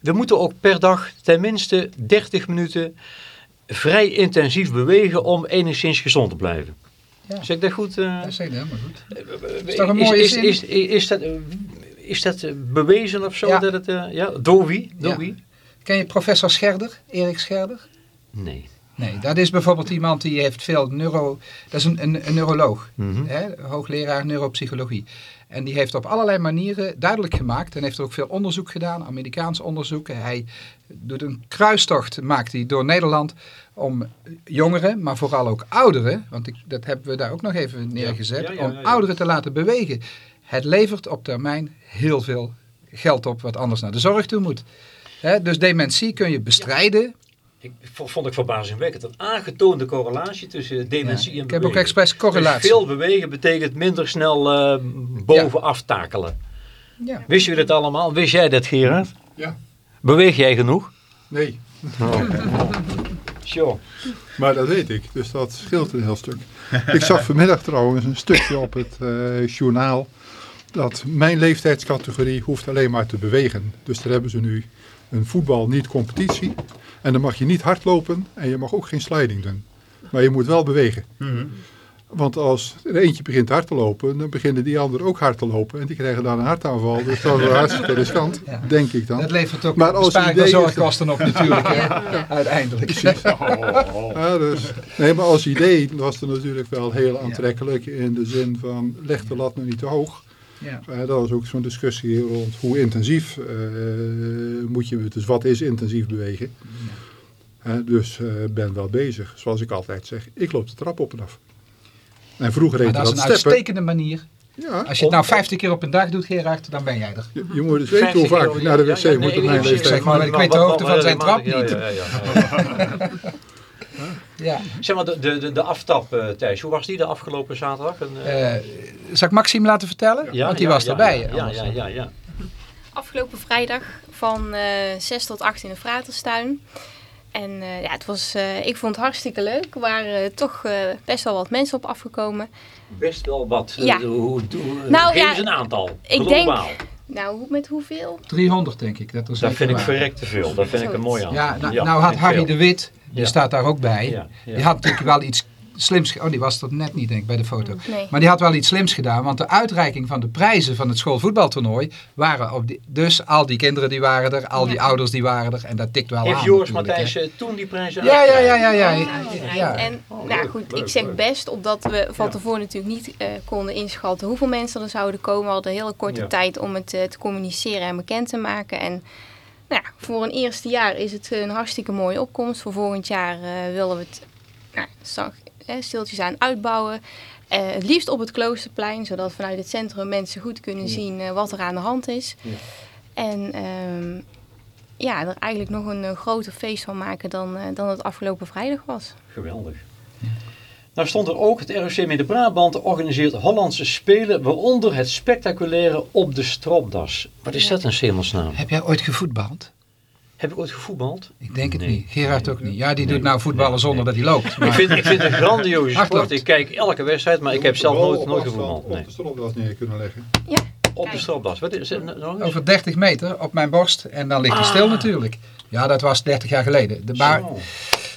We moeten ook per dag tenminste 30 minuten vrij intensief bewegen om enigszins gezond te blijven. Ja. Zeg ik dat goed? eh? Dat is helemaal goed. is, toch een mooie is, zin? is, is, is dat, eh, is dat eh, bewezen of zo? Ja. Dat het, eh, ja? Door wie? Door Ja. wie? Ken je professor Scherder? Erik Scherder? Nee. Nee, dat is bijvoorbeeld iemand die heeft veel neuro... Dat is een, een, een neuroloog, Mhm. hè, hoogleraar neuropsychologie. En die heeft op allerlei manieren duidelijk gemaakt... en heeft er ook veel onderzoek gedaan, Amerikaans onderzoek. Hij doet een kruistocht, maakt hij door Nederland... om jongeren, maar vooral ook ouderen... want ik, dat hebben we daar ook nog even neergezet... Ja, ja, ja, om ouderen te laten bewegen. Het levert op termijn heel veel geld op... wat anders naar de zorg toe moet. Hè, dus dementie kun je bestrijden... Ik v- vond ik verbazingwekkend. Een aangetoonde correlatie tussen dementie Ja, en ik heb bewegen. ook expres correlatie. Dus veel bewegen betekent minder snel eh, bovenaf takelen. Ja. Wist je dat allemaal? Wist jij dat Gerard? Ja. Beweeg jij genoeg? Nee, Sure. maar dat weet ik. Dus dat scheelt een heel stuk. Ik zag vanmiddag trouwens een stukje op het eh, journaal. Dat mijn leeftijdscategorie hoeft alleen maar te bewegen. Dus daar hebben ze nu een voetbal niet competitie. En dan mag je niet hardlopen en je mag ook geen sliding doen. Maar je moet wel bewegen. Want als er eentje begint hard te lopen, dan beginnen die anderen ook hard te lopen. En die krijgen dan een hartaanval. Dus dat is wel hartstikke riskant, Ja. denk ik dan. Dat levert ook Maar als idee zorgkosten op natuurlijk, hè, uiteindelijk. Ja, dus, nee, maar als idee was het natuurlijk wel heel aantrekkelijk in de zin van leg de lat nou niet te hoog. Ja. Eh, dat was ook zo'n discussie rond hoe intensief eh, moet je, dus wat is intensief bewegen. Eh, dus eh, ben wel bezig, zoals ik altijd zeg, ik loop de trap op en af. En vroeger Maar heette dat is dat een steppen. uitstekende manier. Ja, Als je het nou 50 keer op een dag doet, Gerard, dan ben jij er. je, je moet dus weten hoe vaak ik naar de wc moet op mijn leeftijd. zeg maar, ik weet de hoogte van zijn trap ja, niet. Ja, ja, ja. Ja. Zeg maar, de, de, de, aftap, eh, Thijs, hoe was die de afgelopen zaterdag? Een, eh, Eh, zal ik Maxime laten vertellen? Want die ja, was ja, erbij. Ja, ja, ja, ja, ja. Afgelopen vrijdag van eh 6 tot 8 in de Fraterstuin. En eh, ja, het was, eh, ik vond het hartstikke leuk. Er waren toch eh, best wel wat mensen op afgekomen. Best wel wat. Ja. Hoe, hoe, Nou, geef ja, eens een aantal. ik denk-. Nou, met hoeveel? 300 denk ik. Dat, Dat vind ik verrekt te veel. Dat vind ik een mooi aantal. Ja, nou, Ja, nou had Harry veel. de Wit, die Ja. staat daar ook bij. Ja, ja. Die had natuurlijk wel iets slims... Oh, die was er net niet, denk ik, bij de foto. Nee. Maar die had wel iets slims gedaan, want de uitreiking van de prijzen van het schoolvoetbaltoernooi waren op die, dus al die kinderen die waren er, al die Ja. ouders die waren er en dat tikt wel Heeft aan Joris natuurlijk, Matthijs toen die prijzen Ja, ja, ja, ja, ja. Ja, ja, ja. En Oh, nou goed, leuk, ik zeg leuk. best, omdat we van tevoren natuurlijk niet eh, konden inschatten hoeveel mensen er zouden komen. We hadden een hele korte Ja. tijd om het eh, te communiceren en bekend te maken. En nou, voor een eerste jaar is het een hartstikke mooie opkomst. Voor volgend jaar eh, willen we het nou, zag, eh, stiltjes aan uitbouwen. Eh, het liefst op het Kloosterplein, zodat vanuit het centrum mensen goed kunnen zien eh, wat er aan de hand is. Ja. En ehm, ja, er eigenlijk nog een groter feest van maken dan, dan het afgelopen vrijdag was. Geweldig. Nou stond er ook, het ROC Midden-Brabant organiseert Hollandse Spelen, waaronder het spectaculaire Op de Stropdas. Wat is Ja. dat een hemelsnaam? Heb jij ooit gevoetbald? Heb ik ooit gevoetbald? Ik denk het Nee. niet. Gerard ook niet. Ja, die Nee. doet nou voetballen Nee. zonder dat hij loopt. Ik vind, ik vind het een grandioze sport. Ik kijk elke wedstrijd, maar ik heb zelf nooit, nooit gevoetbald. Op Nee. de stropdas neer kunnen leggen. Op de Stropdas. Wat is het? nou over 30 meter op mijn borst en dan ligt hij stil Ah. natuurlijk. Ja, dat was 30 jaar geleden. De maar, Zo.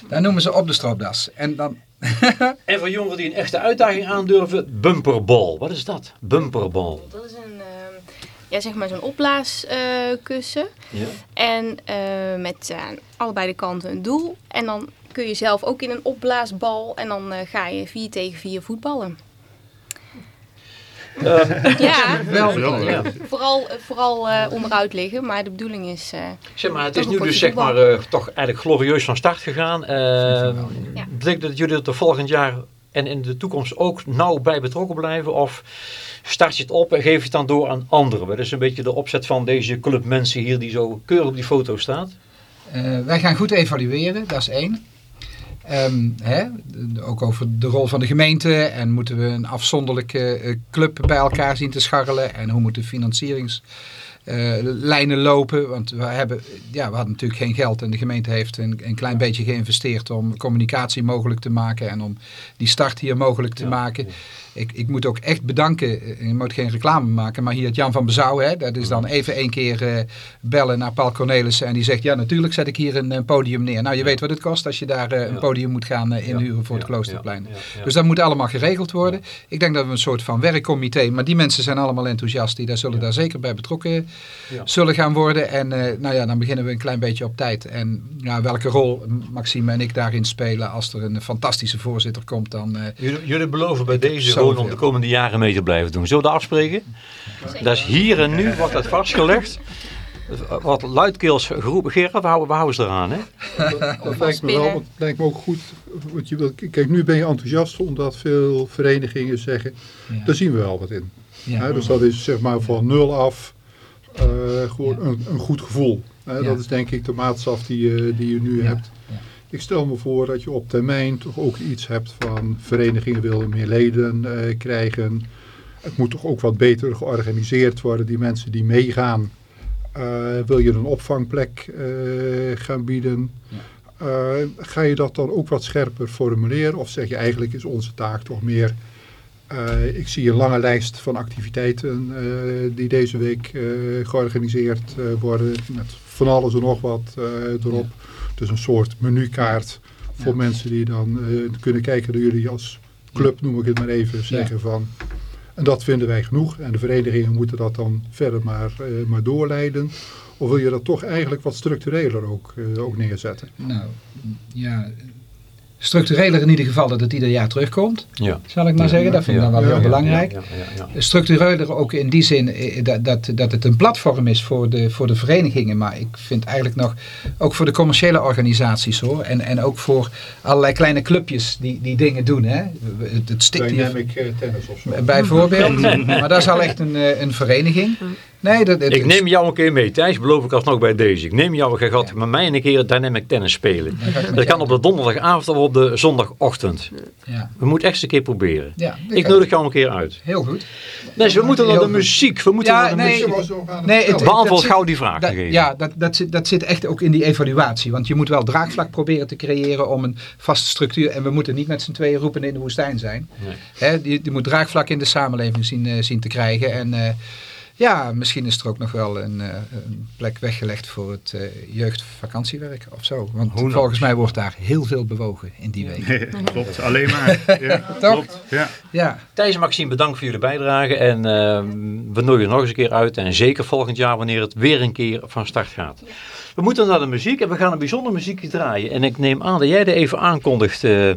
daar noemen ze op de stropdas. En dan, En voor jongeren die een echte uitdaging aandurven, bumperbal. Wat is dat? Bumperbal. Dat is een, ehm, ja, zeg maar zo'n opblaaskussen. Ja. en eh, met eh, aan allebei de kanten een doel. En dan kun je zelf ook in een opblaasbal. En dan eh, ga je 4 tegen 4 voetballen. Ja, wel, Ja. vooral, vooral eh, onderuit liggen. Maar de bedoeling is... eh, Zeg maar, het is nu dus zeg maar eh, toch eigenlijk glorieus van start gegaan. Eh. Betekent dat jullie er volgend jaar en in de toekomst ook nauw bij betrokken blijven? Of start je het op en geef je het dan door aan anderen? Wat is een beetje de opzet van deze club mensen hier die zo keurig op die foto staat? Eh, wij gaan goed evalueren, dat is één. Ehm, hè, ook over de rol van de gemeente en moeten we een afzonderlijke eh, club bij elkaar zien te scharrelen en hoe moeten financieringslijnen lopen. Want we, hebben, ja, we hadden natuurlijk geen geld en de gemeente heeft een, een klein beetje geïnvesteerd om communicatie mogelijk te maken en om die start hier mogelijk te Ja, maken. Ik, ik moet ook echt bedanken, eh, je moet geen reclame maken, maar hier het Jan van Bezouw, hè, dat is dan even één keer eh, bellen naar Paul Cornelissen en die zegt, ja natuurlijk zet ik hier een, eh, podium neer. Nou, je weet wat het kost als je daar eh, een podium moet gaan eh, inhuren voor het Kloosterplein. Dus dat moet allemaal geregeld worden. Ik denk dat we een soort van werkcomité, maar die mensen zijn allemaal enthousiast, die daar zullen daar zeker bij betrokken zullen gaan worden. En eh, nou ja, dan beginnen we een klein beetje op tijd. En ja, welke rol Maxime en ik daarin spelen als er een fantastische voorzitter komt, dan... eh, Jullie, jullie beloven bij deze om de komende jaren mee te blijven doen. Zullen we dat afspreken? Dat is hier en nu wordt dat vastgelegd. Wat luidkeels geroepen. Gerard, we houden, we houden ze eraan. Hè? Dat lijkt me wel, het lijkt me ook goed. Want je wil, kijk, nu ben je enthousiast omdat veel verenigingen zeggen, ja. daar zien we wel wat in. Ja. Dus dat is zeg maar van nul af eh, gewoon Ja. een, een goed gevoel. Dat is denk ik de maatstaf die, je- die je nu Ja. hebt. Ik stel me voor dat je op termijn toch ook iets hebt van verenigingen willen meer leden eh, krijgen. Het moet toch ook wat beter georganiseerd worden. Die mensen die meegaan, eh, wil je een opvangplek eh, gaan bieden? Ga je dat dan ook wat scherper formuleren? Of zeg je eigenlijk is onze taak toch meer... ik zie een lange lijst van activiteiten die deze week georganiseerd worden. Met van alles en nog wat erop. Dus een soort menukaart voor Ja. mensen die dan eh, kunnen kijken naar jullie als club, noem ik het maar even, zeggen van... En dat vinden wij genoeg. En de verenigingen moeten dat dan verder maar, eh, maar doorleiden. Of wil je dat toch eigenlijk wat structureler ook, eh, ook neerzetten? Nou, ja, structureler in ieder geval dat het ieder jaar terugkomt, Ja. zal ik maar zeggen. Dat vind ik dan wel Ja, heel ja, belangrijk. Ja, ja, ja. Structureler ook in die zin eh, dat, dat, dat het een platform is voor de, voor de verenigingen. Maar ik vind eigenlijk nog, ook voor de commerciële organisaties hoor. En, en ook voor allerlei kleine clubjes die, die dingen doen. Hè. Het, het Dynamic eh, tennis of zo. bijvoorbeeld. maar dat is al echt een, eh, een vereniging. Nee, dat, dat Ik neem jou een keer mee, Thijs, beloof ik alsnog bij deze. Ik neem jou, je gaat met mij een keer dynamic tennis spelen. Dat kan op de donderdagavond of op de zondagochtend. Ja, We moeten echt eens een keer proberen. ja, Ik nodig jou een keer uit. Heel goed. Nee, we moeten naar de muziek. We moeten Ja, naar de nee, muziek. Nee, het- Beantwoord gauw die vraag dat- gegeven. Ja, dat, dat, zit, dat zit echt ook in die evaluatie. Want je moet wel draagvlak proberen te creëren om een vaste structuur. En we moeten niet met z'n tweeën roepen in de woestijn zijn. Nee. Hè, die, die moet draagvlak in de samenleving zien, eh, zien te krijgen. En eh, ja, misschien is er ook nog wel een, eh, een plek weggelegd voor het eh, jeugdvakantiewerk of zo. Want Hoe volgens mij wordt daar heel veel bewogen in die week. klopt, alleen maar. Ja, Toch? klopt. Ja. Ja, Thijs en Maxime, bedankt voor jullie bijdrage. En eh, we nodigen je nog eens een keer uit. En zeker volgend jaar wanneer het weer een keer van start gaat. We moeten naar de muziek en we gaan een bijzonder muziekje draaien. En ik neem aan dat jij er even aankondigt eh,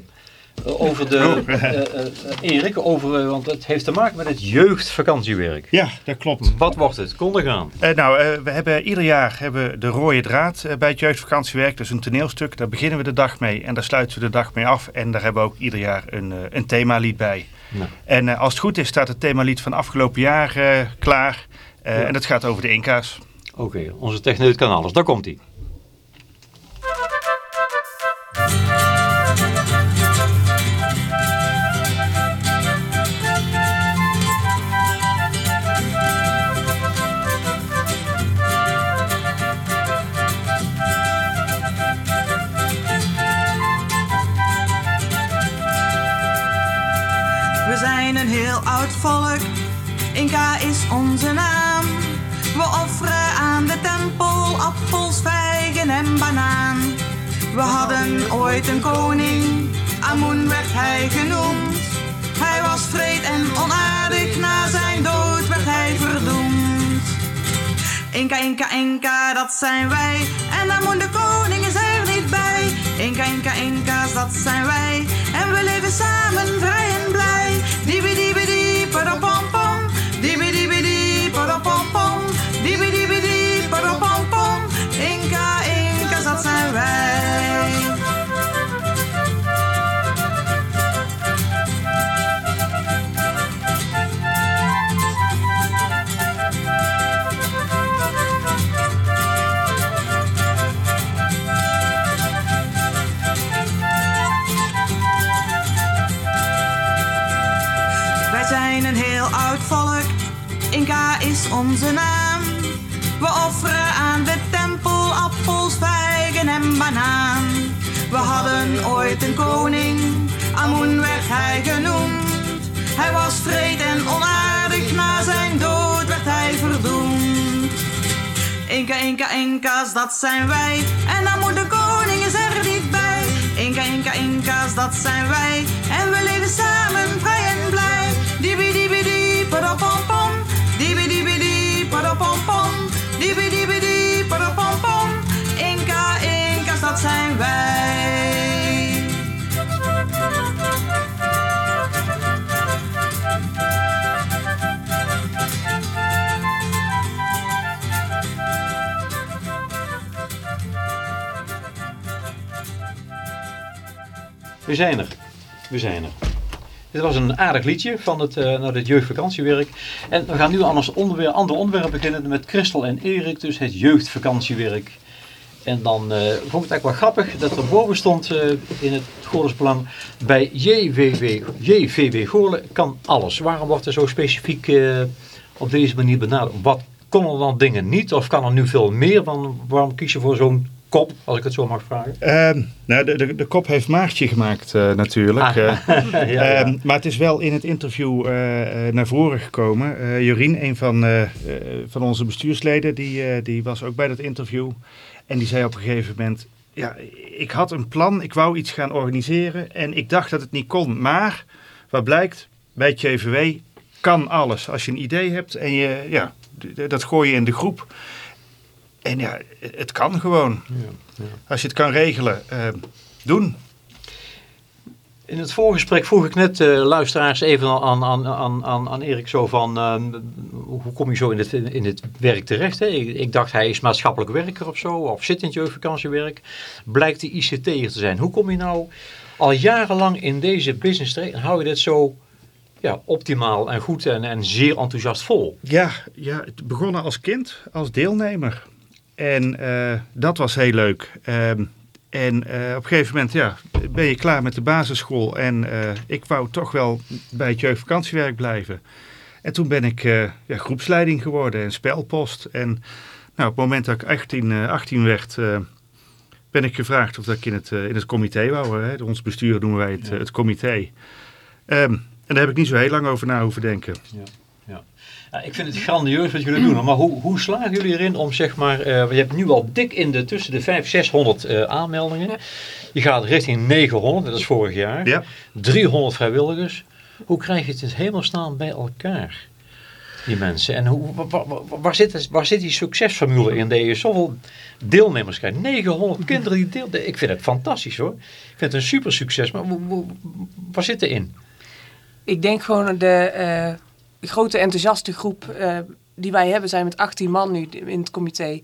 over de... eh, eh, eh, Erik, over, eh, want het heeft te maken met het jeugdvakantiewerk. ja, dat klopt. Wat wordt het? Kondig aan. Eh, nou, eh, we hebben ieder jaar hebben de rode draad eh, bij het jeugdvakantiewerk. Dat is een toneelstuk. Daar beginnen we de dag mee en daar sluiten we de dag mee af. En daar hebben we ook ieder jaar een, eh, een themalied bij. Nou. En eh, als het goed is staat het themalied van afgelopen jaar eh, klaar. Eh, Ja. En dat gaat over de Inca's. Oké, onze techneut kan alles. Daar komt hij. Volk, Inca is onze naam. We offeren aan de tempel appels, vijgen en banaan. We hadden ooit een koning, Amun werd hij genoemd. Hij was vreed en onaardig, na zijn dood werd hij verdoemd. Inca, Inca, Inca, dat zijn wij. En Amun de koning is er niet bij. Inca, Inca, Inca's, dat zijn wij. En we leven samen vrij Dat zijn wij. En dan moet de koning is er niet bij. Inca, Inca, Inca's, dat zijn wij. We zijn er. We zijn er. Dit was een aardig liedje van het, eh, naar het jeugdvakantiewerk. En we gaan nu aan ons onderwerp, ander onderwerp beginnen met Christel en Erik, dus het jeugdvakantiewerk. En dan eh, vond ik het eigenlijk wel grappig dat er boven stond eh, in het Goorlensbelang bij JVW, JVW kan alles. Waarom wordt er zo specifiek eh, op deze manier benaderd? Wat kon er dan dingen niet of kan er nu veel meer? Waarom kies je voor zo'n kop, als ik het zo mag vragen? Ehm, nou, de, de, de kop heeft Maartje gemaakt eh, natuurlijk. Ah, Eh, ja, ja. Ehm, maar het is wel in het interview eh, naar voren gekomen. Jorien, een van, van onze bestuursleden, die, die was ook bij dat interview. En die zei op een gegeven moment... Ja, ik had een plan, ik wou iets gaan organiseren en ik dacht dat het niet kon. Maar, wat blijkt, bij het JVW kan alles. Als je een idee hebt en je, ja, dat gooi je in de groep. En ja, het kan gewoon. Als je het kan regelen, eh, doen. In het voorgesprek vroeg ik net eh, luisteraars even aan, aan, aan, aan, aan Erik zo van, eh, hoe kom je zo in dit, in dit werk terecht? Hè? Ik, ik dacht hij is maatschappelijk werker of zo, of zit in het jeugdvakantiewerk. Blijkt die ICT'er te zijn. Hoe kom je nou al jarenlang in deze business terecht en hou je dit zo ja, optimaal en goed en, en zeer enthousiast vol. Ja, ja, het begonnen als kind, als deelnemer. En eh, dat was heel leuk. Ehm, en eh, op een gegeven moment ja, ben je klaar met de basisschool. En eh, ik wou toch wel bij het jeugdvakantiewerk blijven. En toen ben ik ja, groepsleiding geworden en spelpost. En nou, op het moment dat ik 18, eh, 18 werd, ben ik gevraagd of dat ik in het, in het comité wou. Hè. Ons bestuur noemen wij het, het comité. Ehm, en daar heb ik niet zo heel lang over na hoeven denken. Ja, ik vind het grandieus wat jullie doen, maar hoe, hoe slagen jullie erin om zeg maar, eh, je hebt nu al dik in de tussen de 500 600 eh, aanmeldingen. Je gaat richting 900, dat is vorig jaar. Ja. 300 vrijwilligers. Hoe krijg je het in hemelsnaam bij elkaar, die mensen? En hoe, wa- wa- wa- waar, zit, het- waar zit die succesformule in? Dat je zoveel deelnemers krijgt. 900 kinderen die deel. Ik vind het fantastisch hoor. Ik vind het een super succes, maar waar zit erin? Ik denk gewoon de eh, grote enthousiaste groep eh, die wij hebben, zijn met 18 man nu in het comité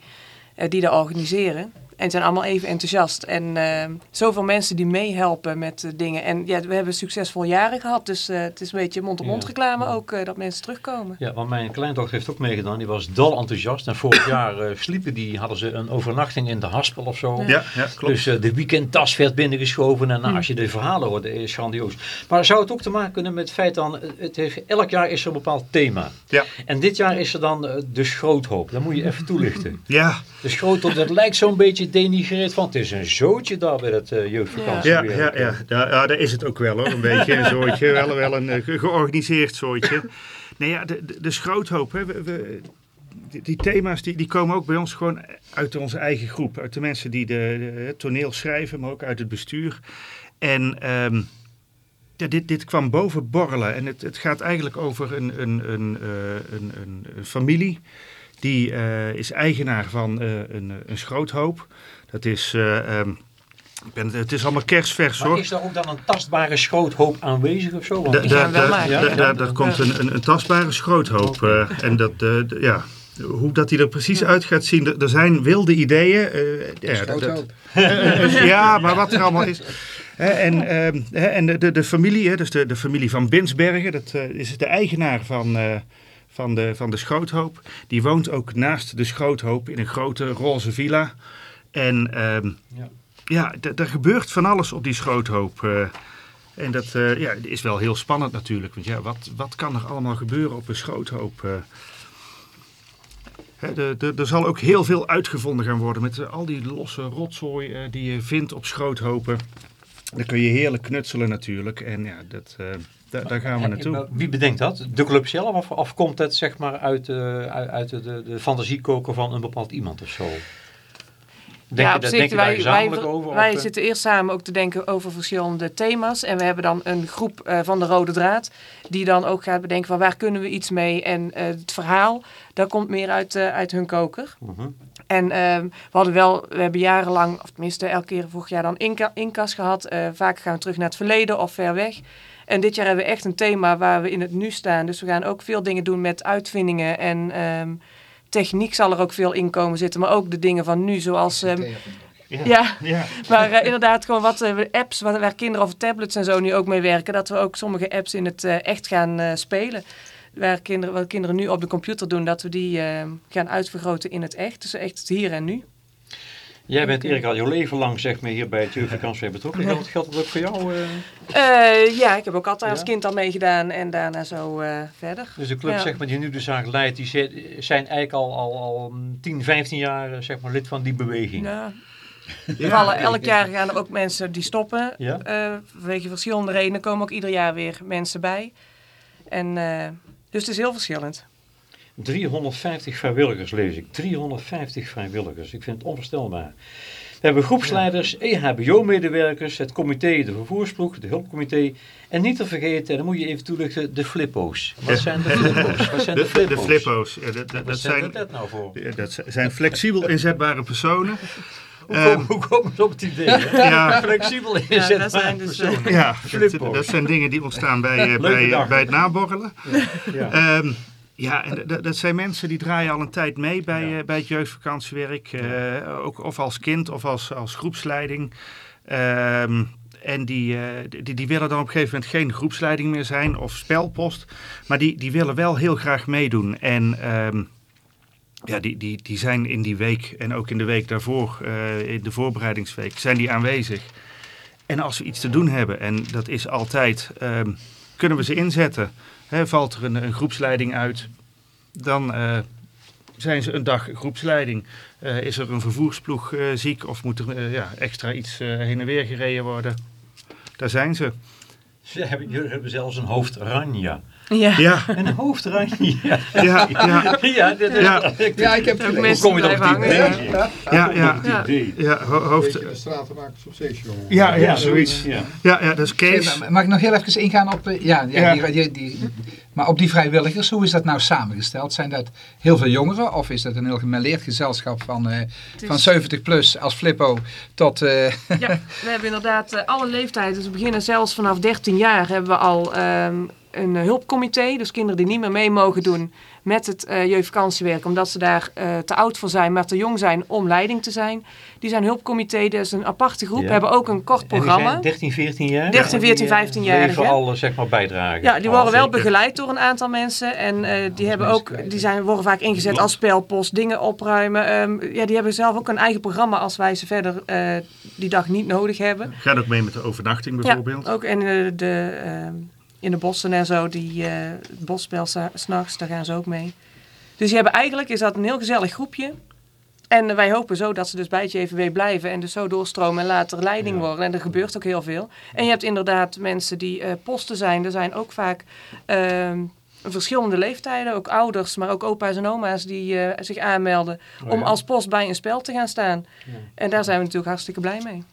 eh, die dat organiseren. En het zijn allemaal even enthousiast. En eh, zoveel mensen die meehelpen met eh, dingen. En ja, we hebben succesvol jaren gehad. Dus eh, het is een beetje mond-op-mond Ja. reclame Ja. ook eh, dat mensen terugkomen. Ja, want mijn kleindochter heeft ook meegedaan. Die was dol enthousiast. En vorig jaar eh, sliepen die, hadden ze een overnachting in de haspel of zo. Ja, ja klopt. Dus eh, de weekendtas werd binnengeschoven. En nou, als je de verhalen hoort, is grandioos. Maar zou het ook te maken kunnen met het feit dan... Het heeft, elk jaar is er een bepaald thema. Ja. En dit jaar is er dan de schroothoop. Dat moet je even toelichten. Ja, De schroothoop, dat lijkt zo'n beetje denigreerd. van het is een zootje daar bij het eh jeugdvakantie. Ja, ja, ja. Ja, ja, daar is het ook wel hoor, een beetje een zooitje. Wel, wel een eh, ge- georganiseerd zooitje. Nee, ja, de, de, de schroothoop, hè, we, we- die, die thema's die, die komen ook bij ons gewoon uit onze eigen groep. Uit de mensen die de, de het toneel schrijven, maar ook uit het bestuur. En ehm, ja, dit, dit kwam boven borrelen. En het, het gaat eigenlijk over een, een, een, eh, een, een, een familie. Die eh, is eigenaar van eh, een, een schroothoop. Dat is... eh, ehm, ik ben, het is allemaal kerstvers Maar hoor. is er ook dan een tastbare schroothoop aanwezig of zo? Want Da- da- Daar komt een, een, een tastbare schroothoop. eh, en dat, eh, ja, hoe dat die er precies uit gaat zien. Er, zijn wilde ideeën. eh, ja, dat- dat- Schroothoop. ja, maar wat er allemaal is. Hè, en ehm, hè, en de, de, de familie, hè, dus de, de familie van Binsbergen, dat eh, is de eigenaar van, eh, van, de, van de schroothoop. Die woont ook naast de schroothoop in een grote roze villa. En ehm, Ja. ja, er gebeurt van alles op die schroothoop. eh. en dat eh, ja, is wel heel spannend natuurlijk. Want ja, wat, wat kan er allemaal gebeuren op een schroothoop? eh? Er zal ook heel veel uitgevonden gaan worden met al die losse rotzooi die je vindt op schroothopen. Dan kun je heerlijk knutselen natuurlijk. En ja, dat, eh, da- daar gaan we naartoe. maar Wie bedenkt dat? De club zelf? Of, of komt het zeg maar uit, eh, uit, uit de, de, de fantasiekoker van een bepaald iemand of zo? Denk ja, je, op zich, wij, wij, over? wij of, eh? zitten eerst samen ook te denken over verschillende thema's. En we hebben dan een groep eh, van de Rode Draad. Die dan ook gaat bedenken van waar kunnen we iets mee. En eh, het verhaal, dat komt meer uit, eh, uit hun koker. Mhm. En ehm, we hadden wel, we hebben jarenlang, of tenminste elke keer vorig jaar dan inka, inkas gehad. Eh, vaak gaan we terug naar het verleden of ver weg. En dit jaar hebben we echt een thema waar we in het nu staan. Dus we gaan ook veel dingen doen met uitvindingen en ehm, techniek zal er ook veel in komen zitten. Maar ook de dingen van nu, zoals... ehm, ja, Ja, maar eh, inderdaad gewoon wat eh, apps waar, waar kinderen of tablets en zo nu ook mee werken. Dat we ook sommige apps in het echt gaan eh, spelen. Waar kinderen, wat kinderen nu op de computer doen, dat we die eh, gaan uitvergroten in het echt. Dus echt het hier en nu. Jij bent Erik al je leven lang zeg maar, hier bij het jeugdvakantie betrokken. Geldt, geldt dat ook voor jou? eh? Eh, ja, ik heb ook altijd als Ja? kind al meegedaan en daarna zo eh, verder. Dus de club Ja. zeg maar, die nu de zaak leidt, die zi- zijn eigenlijk al, al, al 10, 15 jaar zeg maar, lid van die beweging. Ja, vallen, elk jaar gaan er ook mensen die stoppen. Ja? Eh, vanwege verschillende redenen komen ook ieder jaar weer mensen bij. En, eh, dus het is heel verschillend. 350 vrijwilligers lees ik. 350 vrijwilligers. Ik vind het onvoorstelbaar. We hebben groepsleiders, EHBO-medewerkers, het comité, de vervoersploeg, de hulpcomité. En niet te vergeten, en dan moet je even toelichten, de flippo's. Wat zijn de flippo's? Wat zijn de, flippo's? de flippo's. Ja, dat, dat, Wat dat zijn dat nou voor? dat zijn flexibel inzetbare personen. Hoe Ehm, komen, hoe komen ze op het idee? Ja. Flexibel Ja, inzetbare dat zijn dus, eh. Ja, dat, dat zijn dingen die ontstaan bij, eh, bij, dag. bij het naborrelen. Ja. Ehm, ja, en dat- zijn mensen die draaien al een tijd mee bij, Ja. eh, bij het jeugdvakantiewerk. eh, ook, of als kind of als, als groepsleiding. Ehm, en die, eh, die, die willen dan op een gegeven moment geen groepsleiding meer zijn of spelpost. Maar die, die willen wel heel graag meedoen. En ehm, ja, die, die, die zijn in die week en ook in de week daarvoor, eh, in de voorbereidingsweek, zijn die aanwezig. En als we iets te doen hebben, en dat is altijd, ehm, kunnen we ze inzetten. Valt er een, een groepsleiding uit, dan eh, zijn ze een dag groepsleiding. Eh, is er een vervoersploeg ziek of moet er ja, extra iets heen en weer gereden worden? Daar zijn ze. Ze hebben, hebben zelfs een hoofdranja. Ja. Ja, Een hoofdranja. ja, ja, ja, dit is, Ja. Ja, ik heb gelezen. Hoe mensen kom je dan op blijven die hangen. idee? ja, ja. Ja. idee? ja ho- hoofd, Beetje de stratenmakers op station. ja, ja, zoiets. Ja. Ja, ja, dat is Kees. Mag ik nog heel even ingaan op... eh, Ja, ja, Ja. Die, die, die- maar op die vrijwilligers, hoe is dat nou samengesteld? Zijn dat heel veel jongeren of is dat een heel gemêleerd gezelschap van, eh, is- van 70 plus als Flippo tot... eh, Ja, we hebben inderdaad eh, alle leeftijden. Dus we beginnen zelfs vanaf 13 jaar hebben we al ehm, een hulpcomité. Dus kinderen die niet meer mee mogen doen met het eh jeugdvakantiewerk. Omdat ze daar eh, te oud voor zijn, maar te jong zijn om leiding te zijn. Die zijn hulpcomité, dat is een aparte groep. Ja. Hebben ook een kort En die programma. zijn 13, 14 jaar? 13, 14, 15 Die jarigen. leveren al, zeg maar, bijdragen. Ja, die worden wel begeleid door een aantal mensen. En eh, die, hebben ook, die zijn, worden vaak ingezet als spelpost, dingen opruimen. Ehm, ja, die hebben zelf ook een eigen programma als wij ze verder eh, die dag niet nodig hebben. Gaat ook mee met de overnachting bijvoorbeeld. Ja, ook in de, de, ehm, in de bossen en zo, die het bosspel s'nachts, daar gaan ze ook mee. Dus die hebben eigenlijk, is dat een heel gezellig groepje. En wij hopen zo dat ze dus bij het JVW blijven en dus zo doorstromen en later leiding Ja. worden. En er gebeurt ook heel veel. En je hebt inderdaad mensen die eh, posten zijn. Er zijn ook vaak ehm, verschillende leeftijden, ook ouders, maar ook opa's en oma's die eh, zich aanmelden Oh, om als post bij een spel te gaan staan. Ja. En daar zijn we natuurlijk hartstikke blij mee.